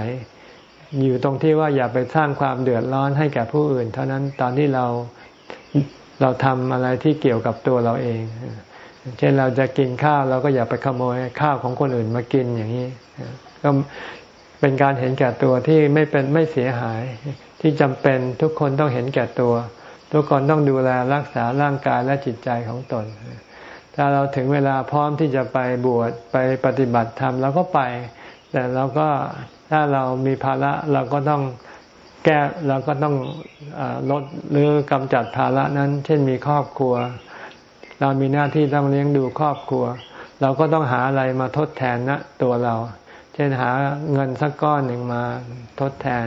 อยู่ตรงที่ว่าอย่าไปสร้างความเดือดร้อนให้แก่ผู้อื่น เท่านั้นตอนที่เรา เราทำอะไรที่เกี่ยวกับตัวเราเอง เช่นเราจะกินข้าวเราก็อย่าไปขโมยข้าวของคนอื่นมากินอย่างนี้ ก็เป็นการเห็นแก่ตัวที่ไม่เป็นไม่เสียหาย ที่จำเป็นทุกคนต้องเห็นแก่ตัว ทุกคนต้องดูแลรักษาร่างกายและจิตใจของตน ถ้าเราถึงเวลาพร้อมที่จะไปบวชไปปฏิบัติธรรมเราก็ไป แต่เราก็ถ้าเรามีภาระเราก็ต้อง แก้เราก็ต้องอลดหรือกำจัดภาระนั้น เช่นมีครอบครัว เรามีหน้าที่ต้องเลี้ยงดูครอบครัว เราก็ต้องหาอะไรมาทดแทนนะตัวเรา เช่นหาเงินสักก้อนหนึ่งมาทดแทน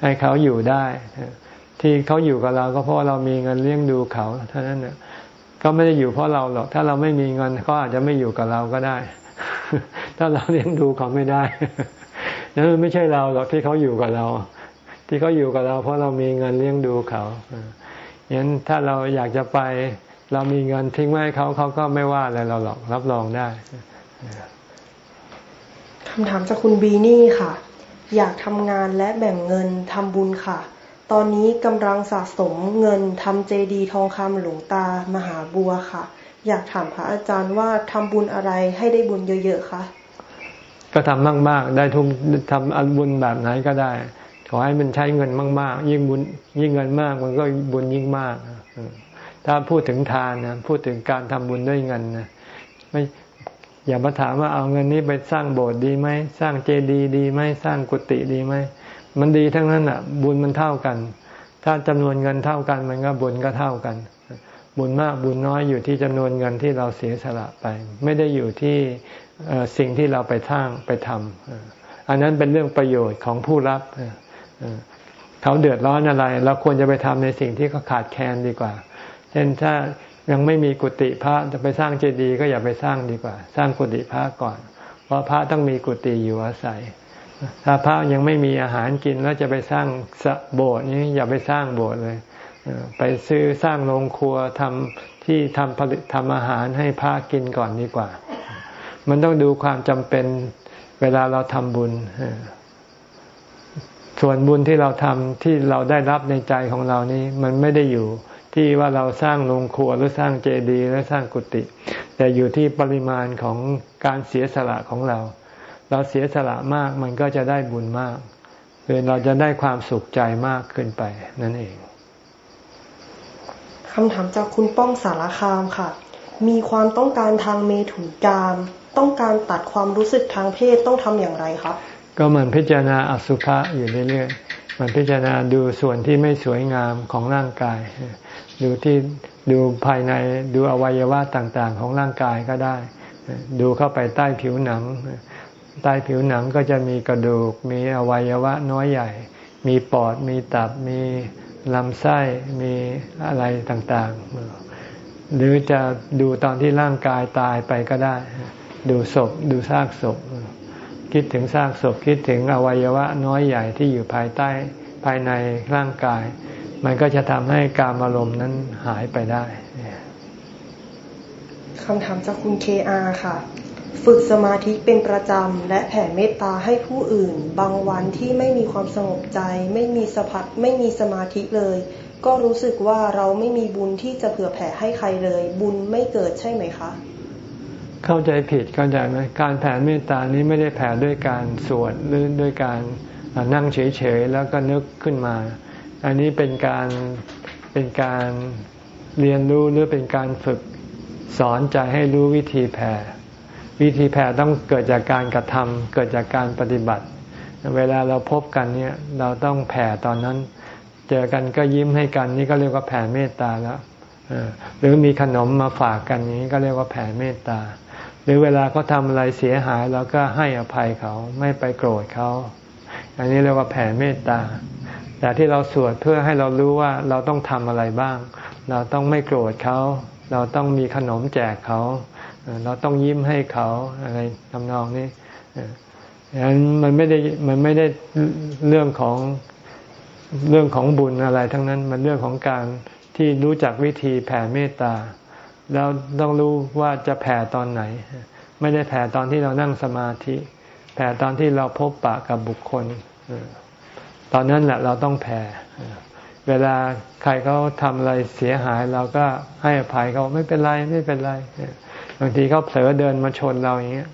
ให้เขาอยู่ได้ ที่เขาอยู่กับเราก็เพราะเรามีเงินเลี้ยงดูเขาเท่านั้นเนี่ยก็ไม่ได้อยู่เพราะเราหรอก ถ้าเราไม่มีเงินเขาอาจจะไม่อยู่กับเราก็ได้ ถ้าเราเลี้ยงดูเขาไม่ได้นั่นไม่ใช่เราหรอกที่เขาอยู่กับเรา ที่เขาอยู่กับเรา เพราะเรามีเงินเลี้ยงดูเขาอย่างนั้นถ้าเราอยากจะไป เรามีเงินทิ้งไว้เขาเขาก็ไม่ว่าอะไรเราหรอกรับรองได้คำถามจากคุณบีนี่ค่ะ อยากทำงานและแบ่งเงินทำบุญค่ะ ตอนนี้กำลังสะสมเงินทำเจดีทองคำหลวงตามหาบัวค่ะ อยากถามพระอาจารย์ว่าทำบุญอะไรให้ได้บุญเยอะๆคะก็ทำมากๆ ได้ทุกทำอันบุญแบบไหนก็ได้ข อให้มันใช้เงินมาก ๆ ยิ่งบุญยิ่งเงินมากมันก็บุญยิ่งมาก ถ้าพูดถึงทานนะพูดถึงการทำบุญด้วยเงินนะไม่อย่ามาถามว่าเอาเงินนี้ไปสร้างโบสถ์ดีไหมสร้างเจดีย์ดีไหมสร้างกุฏิดีไหมมันดีทั้งนั้นอะ บุญมันเท่ากัน ถ้าจำนวนเงินเท่ากัน มันก็บุญก็เท่ากัน บุญมากบุญน้อยอยู่ที่จำนวนเงินที่เราเสียสละไป ไม่ได้อยู่ที่สิ่งที่เราไปสร้างไปทำอันนั้นเป็นเรื่องประโยชน์ของผู้รับ เขาเดือดร้อนอะไร เราควรจะไปทำในสิ่งที่เขาขาดแคลนดีกว่า เช่นถ้ายังไม่มีกุฏิพระจะไปสร้างเจดีย์ก็อย่าไปสร้างดีกว่า สร้างกุฏิพระก่อน เพราะพระต้องมีกุฏิอยู่อาศัย ถ้าพระยังไม่มีอาหารกินแล้วจะไปสร้างสโบสถ์นี้อย่าไปสร้างโบสถ์เลยไปซื้อสร้างโรงครัวทำที่ทำผลิตทำอาหารให้พระกินก่อนดีกว่า มันต้องดูความจำเป็นเวลาเราทำบุญ ส่วนบุญที่เราทำที่เราได้รับในใจของเรานี้มันไม่ได้อยู่ที่ว่าเราสร้างโรงครัวหรือสร้างเจดีย์หรือสร้างกุฏิแต่อยู่ที่ปริมาณของการเสียสละของเรา เราเสียสละมากมันก็จะได้บุญมากคือเราจะได้ความสุขใจมากขึ้นไปนั่นเองคำถามจากคุณป้องสารคามค่ะ มีความต้องการทางเมถุนกาม ต้องการตัดความรู้สึกทางเพศต้องทำอย่างไรครับ ก็เหมันพิจารณาอสุภะอยู่เรื่อยๆมันพิจารณาดูส่วนที่ไม่สวยงามของร่างกาย ดูที่ดูภายในดูอวัยวะต่างๆ ของร่างกายก็ได้ ดูเข้าไปใต้ผิวหนัง ใต้ผิวหนังก็จะมีกระดูก มีอวัยวะน้อยใหญ่ มีปอด มีตับ มีลำไส้ มีอะไรต่างๆ หรือจะดูตอนที่ร่างกายตายไปก็ได้ ดูศพ ดูซากศพ คิดถึงซากศพคิดถึงอวัยวะน้อยใหญ่ที่อยู่ภายใต้ภายในร่างกาย มันก็จะทำให้การอารมณ์นั้นหายไปได้คำถามจากคุณเคอาค่ะ ฝึกสมาธิเป็นประจำ และแผ่เมตตาให้ผู้อื่น บางวันที่ไม่มีความสงบใจ ไม่มีสผัสไม่มีสมาธิเลย ก็รู้สึกว่าเราไม่มีบุญที่จะเผื่อแผ่ให้ใครเลย บุญไม่เกิดใช่ไหมคะ เข้าใจผิดเข้าใจไหมการแผ่เมตตานี้ไม่ได้แผ่ด้วยการสวดหรือด้วยการนั่งเฉยๆแล้วก็นึกขึ้นมา อันนี้เป็นการเป็นการเรียนรู้หรือเป็นการฝึกสอนใจให้รู้วิธีแผ่ วิธีแผ่ต้องเกิดจากการกระทำเกิดจากการปฏิบัติ เวลาเราพบกันเนี่ยเราต้องแผ่ตอนนั้น เจอกันก็ยิ้มให้กันนี่ก็เรียกว่าแผ่เมตตาแล้วหรือมีขนมมาฝากกันนี้ก็เรียกว่าแผ่เมตตา หรือเวลาเขาทาอะไรเสียหายเราก็ให้อภัยเขาไม่ไปโกรธเขา อันนี้เรียกว่าแผ่เมตตา แต่ที่เราสวดเพื่อให้เรารู้ว่าเราต้องทำอะไรบ้าง เราต้องไม่โกรธเขา เราต้องมีขนมแจกเขา เราต้องยิ้มให้เขาอะไรทำนองนี้ดังนั้นมันไม่ได้มันไม่ได้เรื่องของเรื่องของบุญอะไรทั้งนั้นมันเรื่องของการที่รู้จักวิธีแผ่เมตตา แล้วต้องรู้ว่าจะแผ่ตอนไหน ไม่ได้แผ่ตอนที่เรานั่งสมาธิ แผ่ตอนที่เราพบปะกับบุคคล ตอนนั้นแหละเราต้องแผ่ เวลาใครเขาทำอะไรเสียหายเราก็ให้อภัยเขาไม่เป็นไรไม่เป็นไร บางทีเขาเผลอเดินมาชนเราอย่างเงี้ย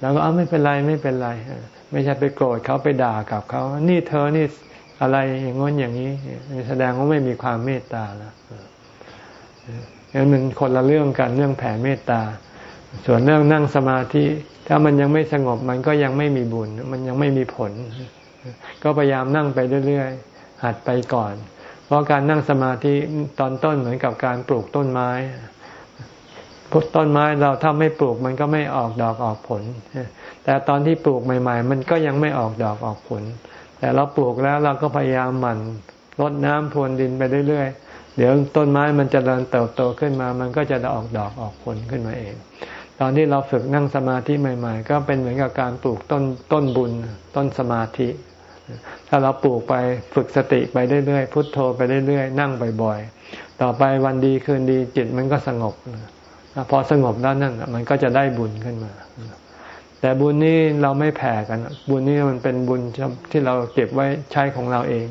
เราก็เอาไม่เป็นไรไม่เป็นไร ไม่ใช่ไปโกรธเขาไปด่ากับเขา นี่เธอนี่อะไรอย่างง้นอย่างนี้ แสดงว่าไม่มีความเมตตาแล้ว งั้นมันคนละเรื่องกันเรื่องแผ่เมตตา ส่วนเรื่องนั่งสมาธิถ้ามันยังไม่สงบมันก็ยังไม่มีบุญ มันยังไม่มีผล ก็พยายามนั่งไปเรื่อยๆ หัดไปก่อน เพราะการนั่งสมาธิตอนต้นเหมือนกับการปลูกต้นไม้ต้นไม้เราถ้าไม่ปลูกมันก็ไม่ออกดอกออกผล แต่ตอนที่ปลูกใหม่ ๆ มันก็ยังไม่ออกดอกออกผล แต่เราปลูกแล้วเราก็พยายามหมั่นรดน้ำพรวนดินไปเรื่อยๆ เดี๋ยวต้นไม้มันจะเริญเติบโตขึ้นมา มันก็จะออกดอกออกผลขึ้นมาเอง ตอนที่เราฝึกนั่งสมาธิใหม่ ๆ ก็เป็นเหมือนกับการปลูกต้นต้นบุญต้นสมาธิ ถ้าเราปลูกไปฝึกสติไปเรื่อยๆพุทโธไปเรื่อยๆนั่งบ่อยๆต่อไปวันดีคืนดีจิตมันก็สงบพอสงบแล้วนั่นมันก็จะได้บุญขึ้นมาแต่บุญนี้เราไม่แผ่กัน บุญนี้มันเป็นบุญที่เราเก็บไว้ใช้ของเราเอง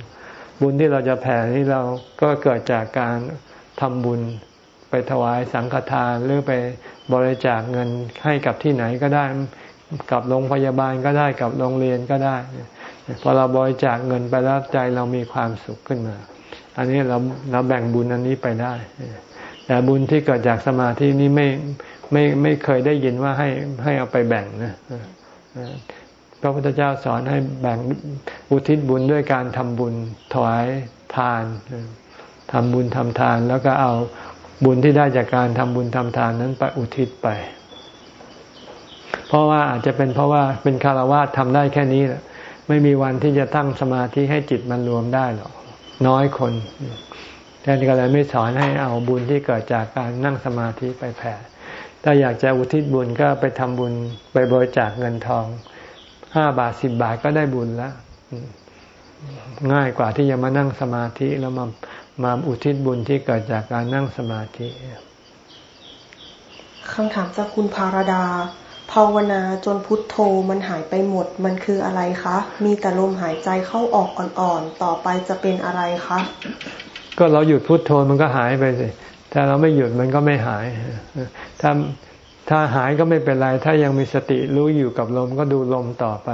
บุญที่เราจะแผ่นี่เราก็เกิดจากการทำบุญไปถวายสังฆทานหรือไปบริจาคเงินให้กับที่ไหนก็ได้กับโรงพยาบาลก็ได้กับโรงเรียนก็ได้ พอเราบริจาคเงินไปแล้วใจเรามีความสุขขึ้นมา อันนี้เราเราแบ่งบุญอันนี้ไปได้ แต่บุญที่เกิดจากสมาธินี้ไม่ไม่ไม่เคยได้ยินว่าให้ให้เอาไปแบ่งนะ พระพุทธเจ้าสอนให้แบ่งอุทิศบุญด้วยการทำบุญถวายทานทำบุญทำทาน แล้วก็เอาบุญที่ได้จากการทำบุญทำทานนั้นไปอุทิศไป เพราะว่าอาจจะเป็นเพราะว่าเป็นคารวะทำได้แค่นี้แหละไม่มีวันที่จะตั้งสมาธิให้จิตมันรวมได้หรอกน้อยคนท่านก็เลยไม่สอนให้เอาบุญที่เกิดจากการนั่งสมาธิไปแผ่ ถ้าอยากจะอุทิศบุญก็ไปทำบุญไปบริจาคเงินทอง ห้าบาทสิบบาทก็ได้บุญแล้วง่ายกว่าที่จะมานั่งสมาธิแล้วมามาอุทิศบุญที่เกิดจากการนั่งสมาธิคำถามจากคุณภารดา ภาวนาจนพุทโธมันหายไปหมด มันคืออะไรคะ มีแต่ลมหายใจเข้าออกอ่อนๆ ต่อไปจะเป็นอะไรคะ ก็เราหยุดพุดโทโธมันก็หายไปสิถ้าเราไม่หยุดมันก็ไม่หาย ถ้า ถ้าหายก็ไม่เป็นไร ถ้ายังมีสติรู้อยู่กับลมก็ดูลมต่อไป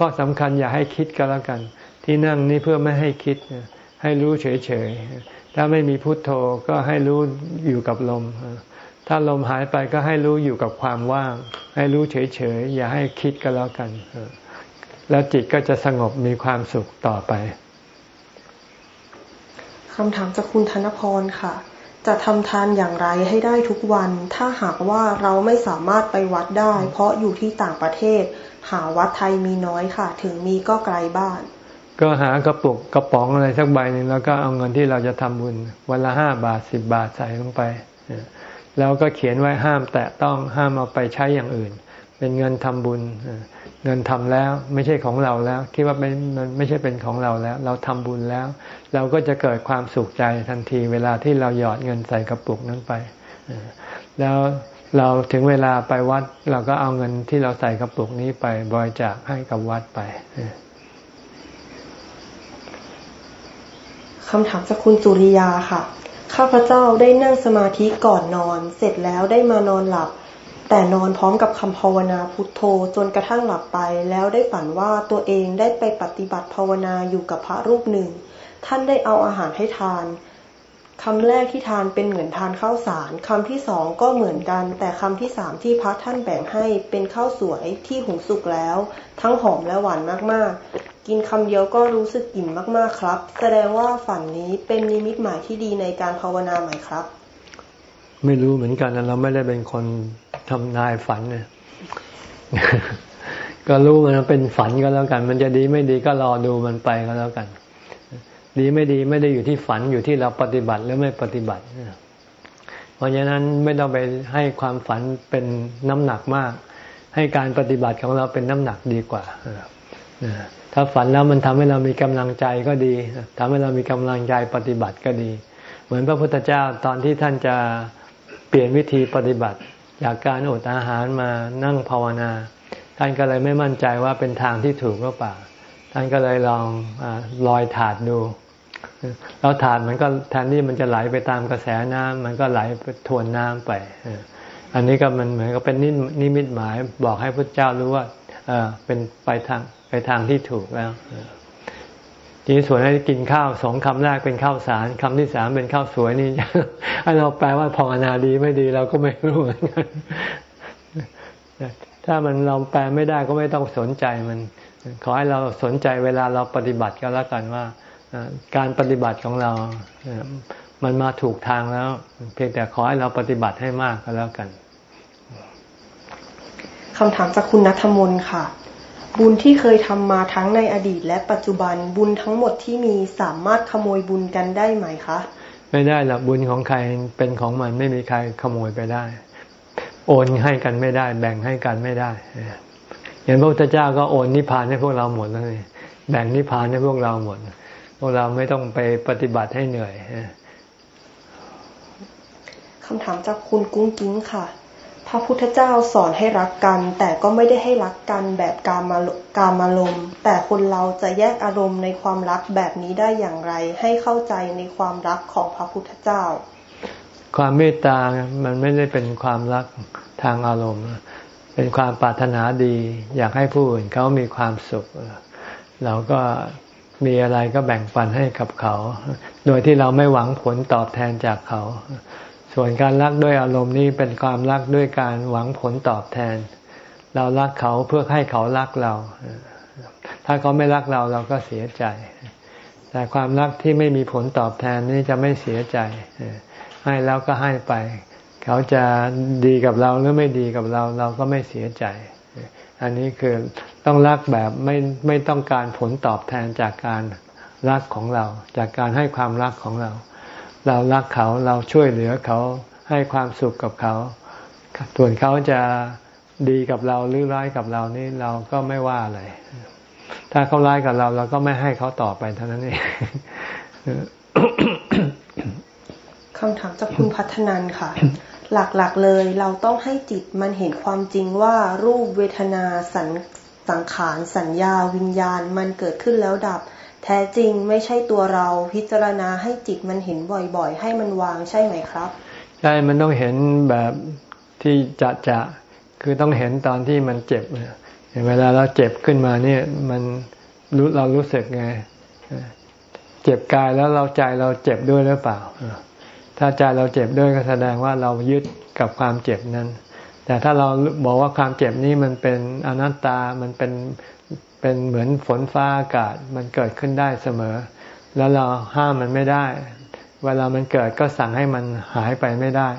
ก็สำคัญอย่าให้คิดก็แล้วกัน ที่นั่งนี่เพื่อไม่ให้คิด ให้รู้เฉยๆ ถ้าไม่มีพุทโธก็ให้รู้อยู่กับลม ถ้าลมหายไปก็ให้รู้อยู่กับความว่าง ให้รู้เฉยๆ อย่าให้คิดก็แล้วกัน แล้วจิตก็จะสงบมีความสุขต่อไปคำถามจากคุณธนพรค่ะ จะทำทานอย่างไรให้ได้ทุกวัน ถ้าหากว่าเราไม่สามารถไปวัดได้ เพราะอยู่ที่ต่างประเทศ หาวัดไทยมีน้อยค่ะ ถึงมีก็ไกลบ้าน ก็หากระปุกกระป๋องอะไรสักใบหนึ่งแล้วก็เอาเงินที่เราจะทำบุญ วันละห้าบาทสิบบาทใส่ลงไป แล้วก็เขียนไว้ห้ามแตะต้องห้ามเอาไปใช้อย่างอื่น เป็นเงินทำบุญ เงินทำแล้ว ไม่ใช่ของเราแล้ว คิดว่าไม่มันไม่ใช่เป็นของเราแล้ว เราทำบุญแล้ว เราก็จะเกิดความสุขใจทันที เวลาที่เราหยอดเงินใส่กระปุกนั้นไปแล้วเราถึงเวลาไปวัด เราก็เอาเงินที่เราใส่กระปุกนี้ไปบริจาคให้กับวัดไปคำถามจากคุณสุริยาค่ะ ข้าพเจ้าได้นั่งสมาธิก่อนนอน เสร็จแล้วได้มานอนหลับ แต่นอนพร้อมกับคำภาวนาพุทโธจนกระทั่งหลับไป แล้วได้ฝันว่าตัวเองได้ไปปฏิบัติภาวนาอยู่กับพระรูปหนึ่ง ท่านได้เอาอาหารให้ทานคำแรกที่ทานเป็นเหมือนทานข้าวสารคำที่สองก็เหมือนกัน แต่คำที่สามที่พระท่านแบ่งให้เป็นข้าวสวยที่หุงสุกแล้ว ทั้งหอมและหวานมากๆ กินคำเดียวก็รู้สึกอิ่มมากๆครับ แสดงว่าฝันนี้เป็นนิมิตหมายที่ดีในการภาวนาไหมครับ ไม่รู้เหมือนกันเราไม่ได้เป็นคนทำนายฝันเนี่ยก็รู้มันเป็นฝันก็แล้วกัน มันจะดีไม่ดีก็รอดูมันไปก็แล้วกัน ดีไม่ดีไม่ได้อยู่ที่ฝันอยู่ที่เราปฏิบัติหรือไม่ปฏิบัติเพราะฉะนั้นไม่ต้องไปให้ความฝันเป็นน้ำหนักมาก ให้การปฏิบัติของเราเป็นน้ำหนักดีกว่าถ้าฝันแล้วมันทำให้เรามีกำลังใจก็ดีทำให้เรามีกำลังใจปฏิบัติก็ดี เหมือนพระพุทธเจ้าตอนที่ท่านจะ เปลี่ยนวิธีปฏิบัติจากการอดอาหารมานั่งภาวนา ท่านก็เลยไม่มั่นใจว่าเป็นทางที่ถูกหรือเปล่า ท่านก็เลยลองอลอยถาดดู แล้วถาดมันก็แทนที่มันจะไหลไปตามกระแสน้ำมันก็ไหลไปทวนน้ำไป อันนี้ก็มันเหมือนกับเป็นนิมิตหมายบอกให้พระเจ้ารู้ว่าเป็นไปทางไปทางที่ถูกแล้ว จจีสวยให้กินข้าวสองคำแรกเป็นข้าวสารคำที่สามเป็นข้าวสวยนี่ให้เราแปลว่าภาวนาดีไม่ดีเราก็ไม่รู้เหมือนกันถ้ามันเราแปลไม่ได้ก็ไม่ต้องสนใจมัน ขอให้เราสนใจเวลาเราปฏิบัติก็แล้วกันว่าการปฏิบัติของเรามันมาถูกทางแล้ว เพียงแต่ขอให้เราปฏิบัติให้มากก็แล้วกันคำถามจากคุณนัทมนค่ะ บุญที่เคยทำมาทั้งในอดีตและปัจจุบันบุญทั้งหมดที่มีสามารถขโมยบุญกันได้ไหมคะ ไม่ได้หรอกบุญของใครเป็นของมันไม่มีใครขโมยไปได้ โอนให้กันไม่ได้ แบ่งให้กันไม่ได้อย่างพระพุทธเจ้าก็โอนนิพพานให้พวกเราหมดเลยแบ่งนิพพานให้พวกเราหมด พวกเราไม่ต้องไปปฏิบัติให้เหนื่อยคำถามจากคุณกุ้งกิ้งค่ะ พระพุทธเจ้าสอนให้รักกัน แต่ก็ไม่ได้ให้รักกันแบบกามากามารมณ์ แต่คนเราจะแยกอารมณ์ในความรักแบบนี้ได้อย่างไร ให้เข้าใจในความรักของพระพุทธเจ้า ความเมตตา มันไม่ได้เป็นความรักทางอารมณ์ เป็นความปรารถนาดี อยากให้ผู้อื่นเขามีความสุข เราก็มีอะไรก็แบ่งปันให้กับเขา โดยที่เราไม่หวังผลตอบแทนจากเขา ส่วนการรักด้วยอารมณ์นี้เป็นความรักด้วยการหวังผลตอบแทน เรารักเขาเพื่อให้เขารักเรา ถ้าเขาไม่รักเราเราก็เสียใจ แต่ความรักที่ไม่มีผลตอบแทนนี้จะไม่เสียใจ ให้แล้วก็ให้ไป เขาจะดีกับเราหรือไม่ดีกับเราเราก็ไม่เสียใจ อันนี้คือต้องรักแบบไม่ไม่ต้องการผลตอบแทนจากการรักของเรา จากการให้ความรักของเรา เรารักเขาเราช่วยเหลือเขาให้ความสุขกับเขาส่วนเขาจะดีกับเราหรือร้ายกับเรานี่เราก็ไม่ว่าอะไรถ้าเขาร้ายกับเรา เราก็ไม่ให้เขาต่อไปเท่านั้นเองคำถามจากคุณพัฒนันค่ะ หลักๆเลยเราต้องให้จิตมันเห็นความจริงว่ารูปเวทนาสัญสังขารสัญญาวิญญาณมันเกิดขึ้นแล้วดับ แท้จริงไม่ใช่ตัวเราพิจารณาให้จิตมันเห็นบ่อยๆ ให้มันวางใช่ไหมครับ ใช่ มันต้องเห็นแบบที่จะจะคือต้องเห็นตอนที่มันเจ็บเวลาเราเจ็บขึ้นมาเนี่ยมันรู้เรารู้สึกไง เจ็บกายแล้วเราใจเราเจ็บด้วยหรือเปล่า ถ้าใจเราเจ็บด้วยก็แสดงว่าเรายึดกับความเจ็บนั้น แต่ถ้าเราบอกว่าความเจ็บนี้มันเป็นอนัตตา มันเป็น เป็นเหมือนฝนฟ้าอากาศมันเกิดขึ้นได้เสมอ แล้วเราห้ามมันไม่ได้ เวลามันเกิดก็สั่งให้มันหายไปไม่ได้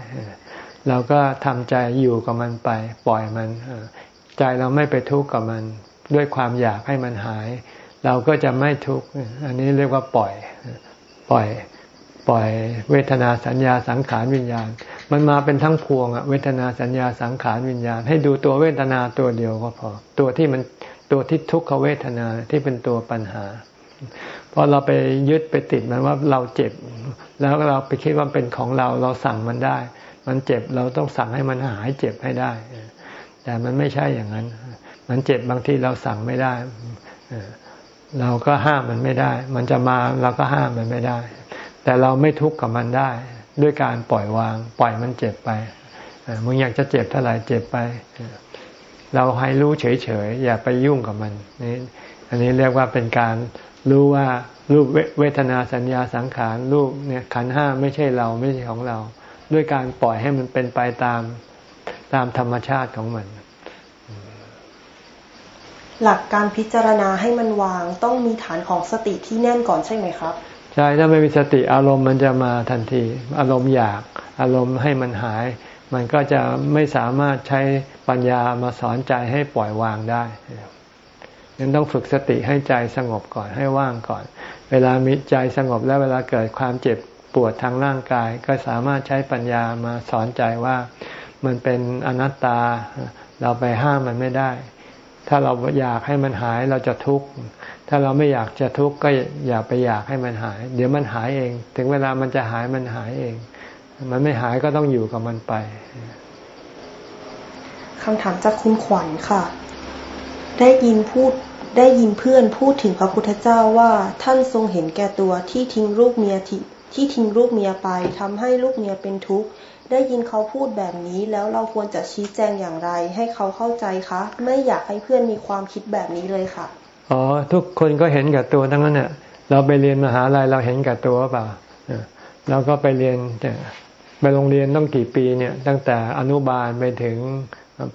เราก็ทำใจอยู่กับมันไป ปล่อยมัน ใจเราไม่ไปทุกข์กับมัน ด้วยความอยากให้มันหาย เราก็จะไม่ทุกข์ อันนี้เรียกว่าปล่อย ปล่อยปล่อยเวทนาสัญญาสังขารวิญญาณ มันมาเป็นทั้งพวงอะเวทนาสัญญาสังขารวิญญาณ ให้ดูตัวเวทนาตัวเดียวก็พอ ตัวที่มัน ตัวที่ทุกขเวทนาที่เป็นตัวปัญหาพอเราไปยึดไปติดมันว่าเราเจ็บ แล้วเราไปคิดว่าเป็นของเราเราสั่งมันได้ มันเจ็บเราต้องสั่งให้มันหายเจ็บให้ได้ แต่มันไม่ใช่อย่างนั้น มันเจ็บบางทีเราสั่งไม่ได้ เราก็ห้ามมันไม่ได้ มันจะมาเราก็ห้ามมันไม่ได้ แต่เราไม่ทุกข์กับมันได้ ด้วยการปล่อยวาง ปล่อยมันเจ็บไปมึงอยากจะเจ็บเท่าไหร่เจ็บไป เราให้รู้เฉยๆอย่าไปยุ่งกับมันนี่อันนี้เรียกว่าเป็นการรู้ว่ารูปเวทนาสัญญาสังขารรูปเนี่ยขันห้าไม่ใช่เราไม่ใช่ของเรา ด้วยการปล่อยให้มันเป็นไปตามตามธรรมชาติของมัน หลักการพิจารณาให้มันวางต้องมีฐานของสติที่แน่นก่อนใช่ไหมครับใช่ถ้าไม่มีสติอารมณ์มันจะมาทันที อารมณ์อยาก อารมณ์ให้มันหาย มันก็จะไม่สามารถใช้ ปัญญามาสอนใจให้ปล่อยวางได้ยังต้องฝึกสติให้ใจสงบก่อนให้ว่างก่อน เวลามีใจสงบแล้วเวลาเกิดความเจ็บปวดทางร่างกาย ก็สามารถใช้ปัญญามาสอนใจว่ามันเป็นอนัตตา เราไปห้ามมันไม่ได้ ถ้าเราอยากให้มันหายเราจะทุกข์ ถ้าเราไม่อยากจะทุกข์ก็อย่าไปอยากให้มันหาย เดี๋ยวมันหายเอง ถึงเวลามันจะหายมันหายเอง มันไม่หายก็ต้องอยู่กับมันไป คำถามจากคุณขวัญค่ะ ได้ยินพูดได้ยินเพื่อนพูดถึงพระพุทธเจ้าว่าท่านทรงเห็นแก่ตัวที่ทิ้งลูกเมียที่ที่ทิ้งลูกเมียไปทำให้ลูกเมียเป็นทุกข์ได้ยินเขาพูดแบบนี้แล้วเราควรจะชี้แจงอย่างไร ให้เขาเข้าใจคะ ไม่อยากให้เพื่อนมีความคิดแบบนี้เลยค่ะอ๋อทุกคนก็เห็นกับตัวทั้งนั้นเนี่ยเราไปเรียนมหาลัยเราเห็นกับตัวเปล่าเราก็ไปเรียนไปโรงเรียนต้องกี่ปีเนี่ย ตั้งแต่อนุบาลไปถึง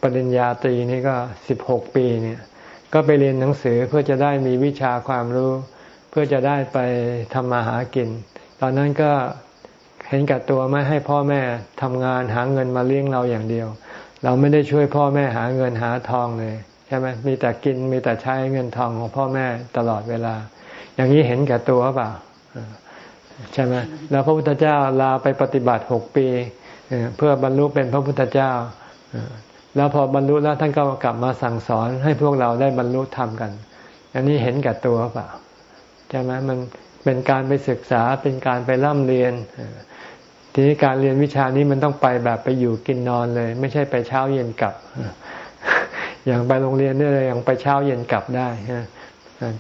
ปริญญาตรีนี่ก็สิบหกปีเนี่ยก็ไปเรียนหนังสือเพื่อจะได้มีวิชาความรู้ เพื่อจะได้ไปทำมาหากิน ตอนนั้นก็เห็นกับตัวไม่ให้พ่อแม่ทำงานหาเงินมาเลี้ยงเราอย่างเดียว เราไม่ได้ช่วยพ่อแม่หาเงินหาทองเลย ใช่ไหมมีแต่กินมีแต่ใช้เงินทองของพ่อแม่ตลอดเวลา อย่างนี้เห็นแก่ตัวเปล่าใช่ไหมแล้วพระพุทธเจ้าลาไปปฏิบัติหกปีเพื่อบรรลุเป็นพระพุทธเจ้า แล้วพอบรรลุแล้วท่านก็กลับมาสั่งสอนให้พวกเราได้บรรลุธรรมกัน อันนี้เห็นแก่ตัวเปล่าใช่ไหมมันเป็นการไปศึกษาเป็นการไปร่ำเรียน ทีนี้การเรียนวิชานี้มันต้องไปแบบไปอยู่กินนอนเลย ไม่ใช่ไปเช้าเย็นกลับ อย่างไปโรงเรียนเนี่ยอย่างไปเช้าเย็นกลับได้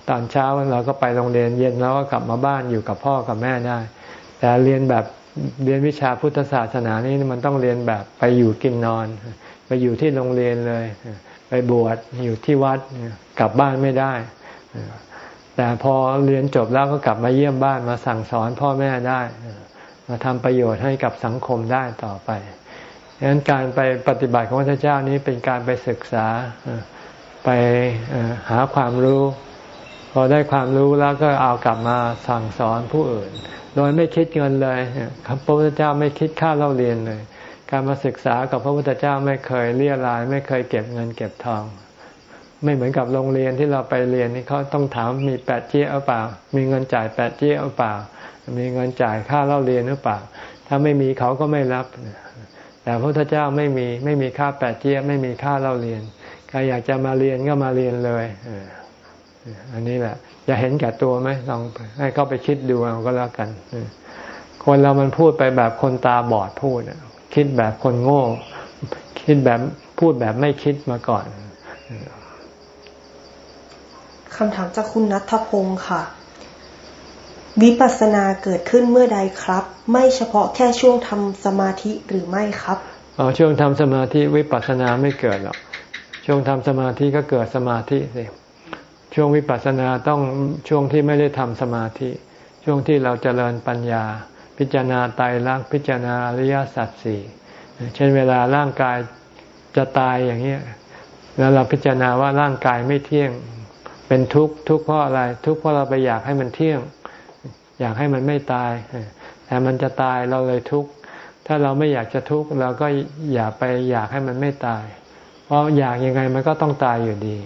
ตอนเช้าเราก็ไปโรงเรียนเย็นแล้วก็กลับมาบ้านอยู่กับพ่อกับแม่ได้ แต่เรียนแบบเรียนวิชาพุทธศาสนานี่มันต้องเรียนแบบไปอยู่กินนอน ไปอยู่ที่โรงเรียนเลย ไปบวชอยู่ที่วัดกลับบ้านไม่ได้ แต่พอเรียนจบแล้วก็กลับมาเยี่ยมบ้านมาสั่งสอนพ่อแม่ได้ มาทำประโยชน์ให้กับสังคมได้ต่อไปดังนั้นการไปปฏิบัติของพระเจ้านี้เป็นการไปศึกษาไปหาความรู้ พอได้ความรู้แล้วก็เอากลับมาสั่งสอนผู้อื่น โดยไม่คิดเงินเลยพระพุทธเจ้าไม่คิดค่าเล่าเรียนเลย การมาศึกษากับพระพุทธเจ้าไม่เคยเลี่ยราย ไม่เคยเก็บเงินเก็บทอง ไม่เหมือนกับโรงเรียนที่เราไปเรียนนี่เขาต้องถามมีแปดเจี๊ยหรือเปล่า มีเงินจ่ายแปดเจี๊ยหรือเปล่า มีเงินจ่ายค่าเล่าเรียนหรือเปล่า ถ้าไม่มีเขาก็ไม่รับ แต่พระพุทธเจ้าไม่มีไม่มีค่าแปดเจี๊ยไม่มีค่าเล่าเรียนใครอยากจะมาเรียนก็มาเรียนเลยอันนี้แหละจะเห็นแก่ตัวไหมลองให้เขาไปคิดดูเอาก็แล้วกันคนเรามันพูดไปแบบคนตาบอดพูด คิดแบบคนโง่ คิดแบบพูดแบบไม่คิดมาก่อนคำถามจากคุณนัทพงศ์ค่ะ วิปัสสนาเกิดขึ้นเมื่อใดครับ ไม่เฉพาะแค่ช่วงทำสมาธิหรือไม่ครับอ๋อช่วงทำสมาธิวิปัสสนาไม่เกิดหรอกช่วงทำสมาธิก็เกิดสมาธิสิช่วงวิปัสสนาต้องช่วงที่ไม่ได้ทำสมาธิ ช่วงที่เราจเจริญปัญญา พิจารณาไตรลักพิจารณาอริยสัจสี่เช่นเวลาร่างกายจะตายอย่างนี้แล้วเราพิจารณาว่าร่างกายไม่เที่ยงเป็นทุกข์ทุกข์เพราะอะไร ทุกข์เพราะเราไปอยากให้มันเที่ยง อยากให้มันไม่ตาย แต่มันจะตายเราเลยทุกข์ถ้าเราไม่อยากจะทุกข์เราก็อย่าไปอยากให้มันไม่ตาย เพราะอยากยังไงมันก็ต้องตายอยู่ดี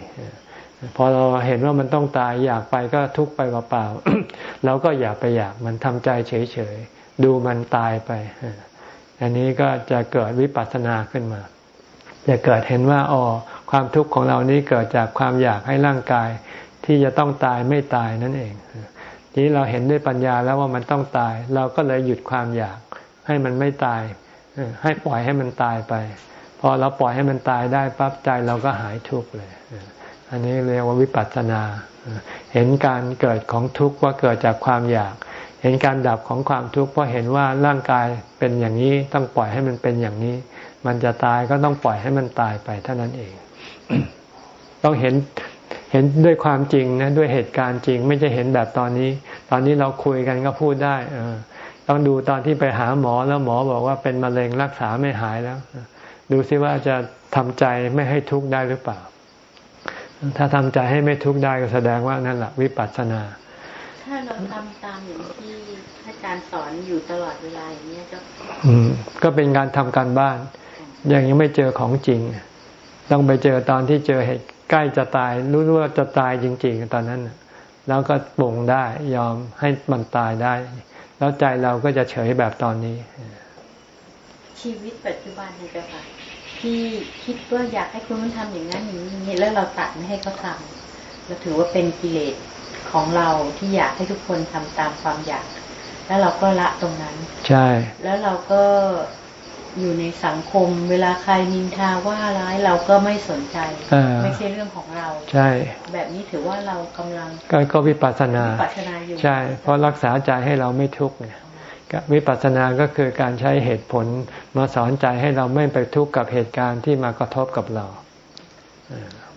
พอเราเห็นว่ามันต้องตายอยากไปก็ทุกข์ไปเปล่าๆเราก็อย่าไปอยากมันทำใจเฉยๆ ดูมันตายไป อันนี้ก็จะเกิดวิปัสสนาขึ้นมา จะเกิดเห็นว่าอ๋อความทุกข์ของเรานี้เกิดจากความอยากให้ร่างกาย ที่จะต้องตายไม่ตายนั่นเองทีนี้เราเห็นด้วยปัญญาแล้วว่ามันต้องตาย เราก็เลยหยุดความอยากให้มันไม่ตาย ให้ปล่อยให้มันตายไป พอเราปล่อยให้มันตายได้ปั๊บใจเราก็หายทุกข์เลย อันนี้เรียกว่าวิปัสสนา เห็นการเกิดของทุกข์ว่าเกิดจากความอยาก เห็นการดับของความทุกข์เพราะเห็นว่าร่างกายเป็นอย่างนี้ต้องปล่อยให้มันเป็นอย่างนี้ มันจะตายก็ต้องปล่อยให้มันตายไปเท่านั้นเอง ต้องเห็นเห็นด้วยความจริงนะด้วยเหตุการณ์จริง ไม่ใช่เห็นแบบตอนนี้ ตอนนี้เราคุยกันก็พูดได้เออต้องดูตอนที่ไปหาหมอแล้วหมอบอกว่าเป็นมะเร็งรักษาไม่หายแล้ว ดูซิว่าจะทำใจไม่ให้ทุกข์ได้หรือเปล่า ถ้าทำใจให้ไม่ทุกข์ได้ก็แสดงว่านั่นแหละวิปัสสนา ถ้าเราทำตามอย่างที่อาจารย์สอนอยู่ตลอดเวลาอย่างนี้ก็ก็เป็นการทำการบ้าน ยังยังไม่เจอของจริง ต้องไปเจอตอนที่เจอเหตุใกล้จะตาย รู้ว่าจะตายจริง ๆ ตอนนั้น แล้วก็ปลงได้ยอมให้มันตายได้ แล้วใจเราก็จะเฉยแบบตอนนี้ ชีวิตปัจจุบันนี่จ้ะค่ะที่คิดว่าอยากให้คุณมันทำอย่างนั้นอย่างนี้แล้วเราตัดไม่ให้เขาทำเราถือว่าเป็นกิเลส ของเราที่อยากให้ทุกคนทำตามความอยาก แล้วเราก็ละตรงนั้น ใช่ แล้วเราก็อยู่ในสังคม เวลาใครนินทาว่าร้ายเราก็ไม่สนใจ ไม่ใช่เรื่องของเรา ใช่ แบบนี้ถือว่าเรากำลังก็วิปัสสนาใช่ เพราะรักษาใจให้เราไม่ทุกข์เนี่ยวิปัสสนาก็คือการใช้เหตุผลมาสอนใจให้เราไม่ไปทุกข์กับเหตุการณ์ที่มากระทบกับเรา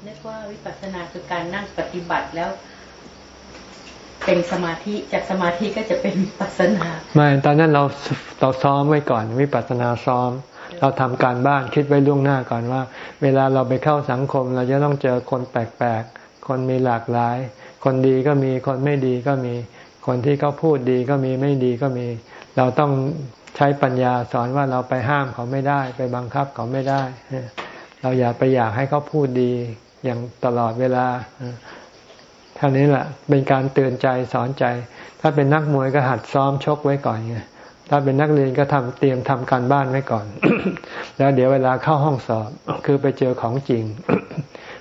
เรียกว่าวิปัสสนาคือการนั่งปฏิบัติแล้ว เป็นสมาธิจากสมาธิก็จะเป็นปัสนา ไม่ตอนนั้นเราเราซ้อมไว้ก่อนวิปัสสนาซ้อม เราทำการบ้านคิดไว้ล่วงหน้าก่อนว่า เวลาเราไปเข้าสังคม เราจะต้องเจอคนแปลกๆ คนมีหลากหลาย คนดีก็มีคนไม่ดีก็มี คนที่เขาพูดดีก็มีไม่ดีก็มี เราต้องใช้ปัญญาสอนว่าเราไปห้ามเขาไม่ได้ ไปบังคับเขาไม่ได้ เราอย่าไปอยากให้เขาพูดดีอย่างตลอดเวลา เท่านี้แหละเป็นการเตือนใจสอนใจ ถ้าเป็นนักมวยก็หัดซ้อมชกไว้ก่อนไงถ้าเป็นนักเรียนก็ทำเตรียมทำการบ้านไว้ก่อน แล้วเดี๋ยวเวลาเข้าห้องสอบคือไปเจอของจริง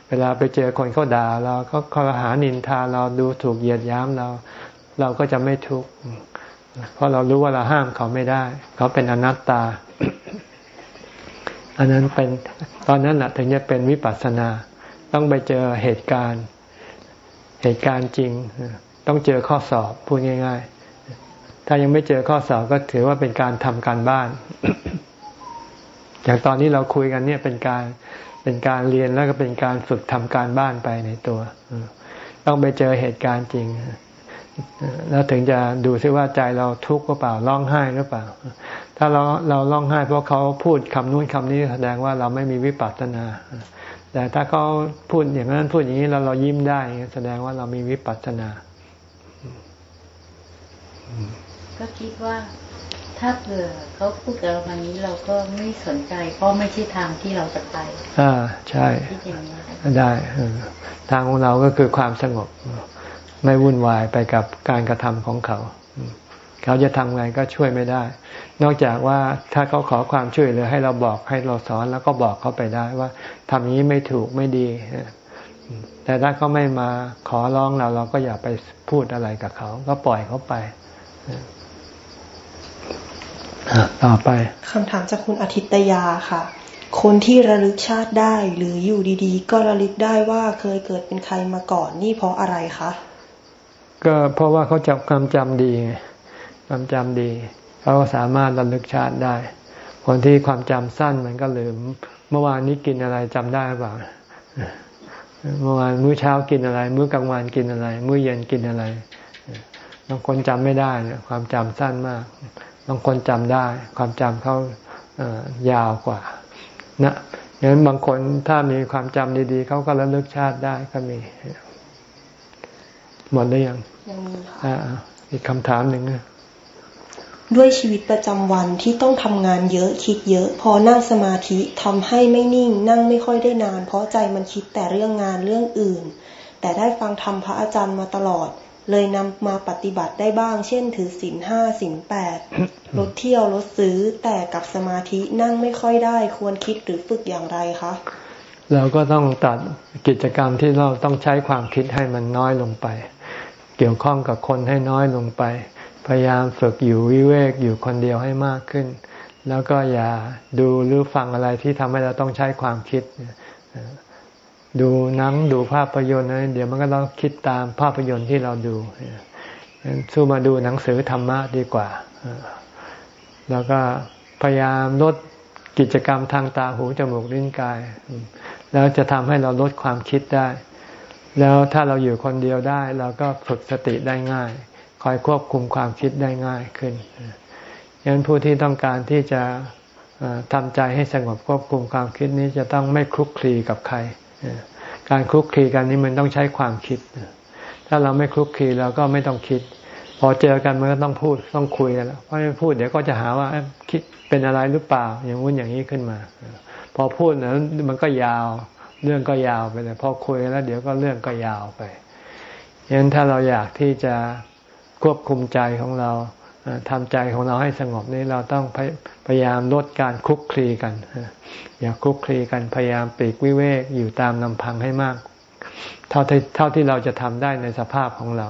เวลาไปเจอคนเขาด่าเราเขาข้อหานินทาเราดูถูกเหยียดย้ำเรา เราก็จะไม่ทุกข์เพราะเรารู้ว่าเราห้ามเขาไม่ได้ เขาเป็นอนัตตา อันนั้นเป็นตอนนั้นแหละถึงจะเป็นวิปัสสนา ต้องไปเจอเหตุการณ์ เหตุการณ์จริง ต้องเจอข้อสอบพูดง่าย ๆ ถ้ายังไม่เจอข้อสอบก็ถือว่าเป็นการทำการบ้าน อย่างตอนนี้เราคุยกันเนี่ยเป็นการเป็นการเรียนแล้วก็เป็นการฝึกทำการบ้านไปในตัว ต้องไปเจอเหตุการณ์จริง แล้วถึงจะดูซิว่าใจเราทุกข์หรือเปล่าร้องไห้หรือเปล่า ถ้าเราเราร้องไห้เพราะเขาพูดคำนู้นคำนี้แสดงว่าเราไม่มีวิปัสสนา แต่ถ้าเขาพูดอย่างนั้นพูดอย่างนี้เราเรายิ้มได้ แสดงว่าเรามีวิปัสสนา ก็คิดว่าถ้าเผื่อเขาพูดกับเราแบบนี้เราก็ไม่สนใจเพราะไม่ใช่ทางที่เราจะไป อ่าใช่ได้ทางของเราก็คือความสงบ ไม่วุ่นวายไปกับการกระทำของเขา เขาจะทำไงก็ช่วยไม่ได้ นอกจากว่าถ้าเขาขอความช่วยเหลือให้เราบอกให้เราสอนแล้วก็บอกเขาไปได้ว่าทำนี้ไม่ถูกไม่ดี แต่ถ้าเขาไม่มาขอร้องเราเราก็อย่าไปพูดอะไรกับเขา ก็ปล่อยเขาไปต่อไปคำถามจากคุณอาทิตยาค่ะ คนที่ระลึกชาติได้หรืออยู่ดีๆ ก็ระลึกได้ว่าเคยเกิดเป็นใครมาก่อนนี่เพราะอะไรคะก็เพราะว่าเขาจับความจำดี ความจำดี เขาสามารถระลึกชาติได้ คนที่ความจำสั้นมันก็ลืม เมื่อวานนี้กินอะไรจำได้เปล่าเมื่อวานมื้อเช้ากินอะไร มื้อกลางวันกินอะไร มื้อเย็นกินอะไรบางคนจำไม่ได้เนี่ยความจำสั้นมากบางคนจำได้ ความจำเขายาวกว่า นะอย่างนั้นบางคนถ้ามีความจำดีๆเขาก็ระลึกชาติได้ก็มี หมดหรือยังยังมีค่ะอีกคำถามหนึ่ง ด้วยชีวิตประจำวันที่ต้องทำงานเยอะคิดเยอะ พอนั่งสมาธิทำให้ไม่นิ่ง นั่งไม่ค่อยได้นาน เพราะใจมันคิดแต่เรื่องงานเรื่องอื่น แต่ได้ฟังธรรมพระอาจารย์มาตลอด เลยนำมาปฏิบัติได้บ้าง เช่น ถือศีลห้าศีลแปดลดเที่ยวลดซื้อแต่กับสมาธินั่งไม่ค่อยได้ควรคิดหรือฝึกอย่างไรคะเราก็ต้องตัดกิจกรรมที่เราต้องใช้ความคิดให้มันน้อยลงไป เกี่ยวข้องกับคนให้น้อยลงไป พยายามฝึกอยู่วิเวกอยู่คนเดียวให้มากขึ้น แล้วก็อย่าดูหรือฟังอะไรที่ทำให้เราต้องใช้ความคิด ดูหนังดูภาพยนตร์นะเดี๋ยวมันก็ต้องคิดตามภาพยนตร์ที่เราดูสู้มาดูหนังสือธรรมะดีกว่า แล้วก็พยายามลดกิจกรรมทางตาหูจมูกลิ้นกาย แล้วจะทำให้เราลดความคิดได้ แล้วถ้าเราอยู่คนเดียวได้ เราก็ฝึกสติได้ง่าย คอยควบคุมความคิดได้ง่ายขึ้นยันผู้ที่ต้องการที่จะทำใจให้สงบควบคุมความคิดนี้จะต้องไม่คลุกคลีกับใคร การคลุกคลีกันนี้มันต้องใช้ความคิด ถ้าเราไม่คลุกคลีเราก็ไม่ต้องคิด พอเจอกันมันก็ต้องพูดต้องคุยกันแล้วเพราะไม่พูดเดี๋ยวก็จะหาว่าคิดเป็นอะไรหรือเปล่า อย่างวุ้นอย่างนี้ขึ้นมา พอพูดนะมันก็ยาว เรื่องก็ยาวไปเลยพอคุยแล้ว เดี๋ยวก็เรื่องก็ยาวไปยันถ้าเราอยากที่จะ ควบคุมใจของเราทำใจของเราให้สงบนี้เราต้องพยายามลดการคุกคลีกัน อย่าคุกคลีกันพยายามปีกวิเวกอยู่ตามลำพังให้มาก เท่าที่เท่าที่เราจะทำได้ในสภาพของเรา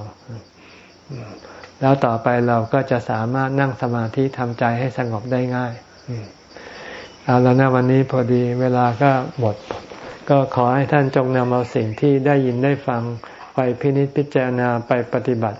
แล้วต่อไปเราก็จะสามารถนั่งสมาธิทำใจให้สงบได้ง่ายเอาแล้วนะวันนี้พอดีเวลาก็หมด ก็ขอให้ท่านจงนำเอาสิ่งที่ได้ยินได้ฟังไปพินิจพิจารณาไปปฏิบัติ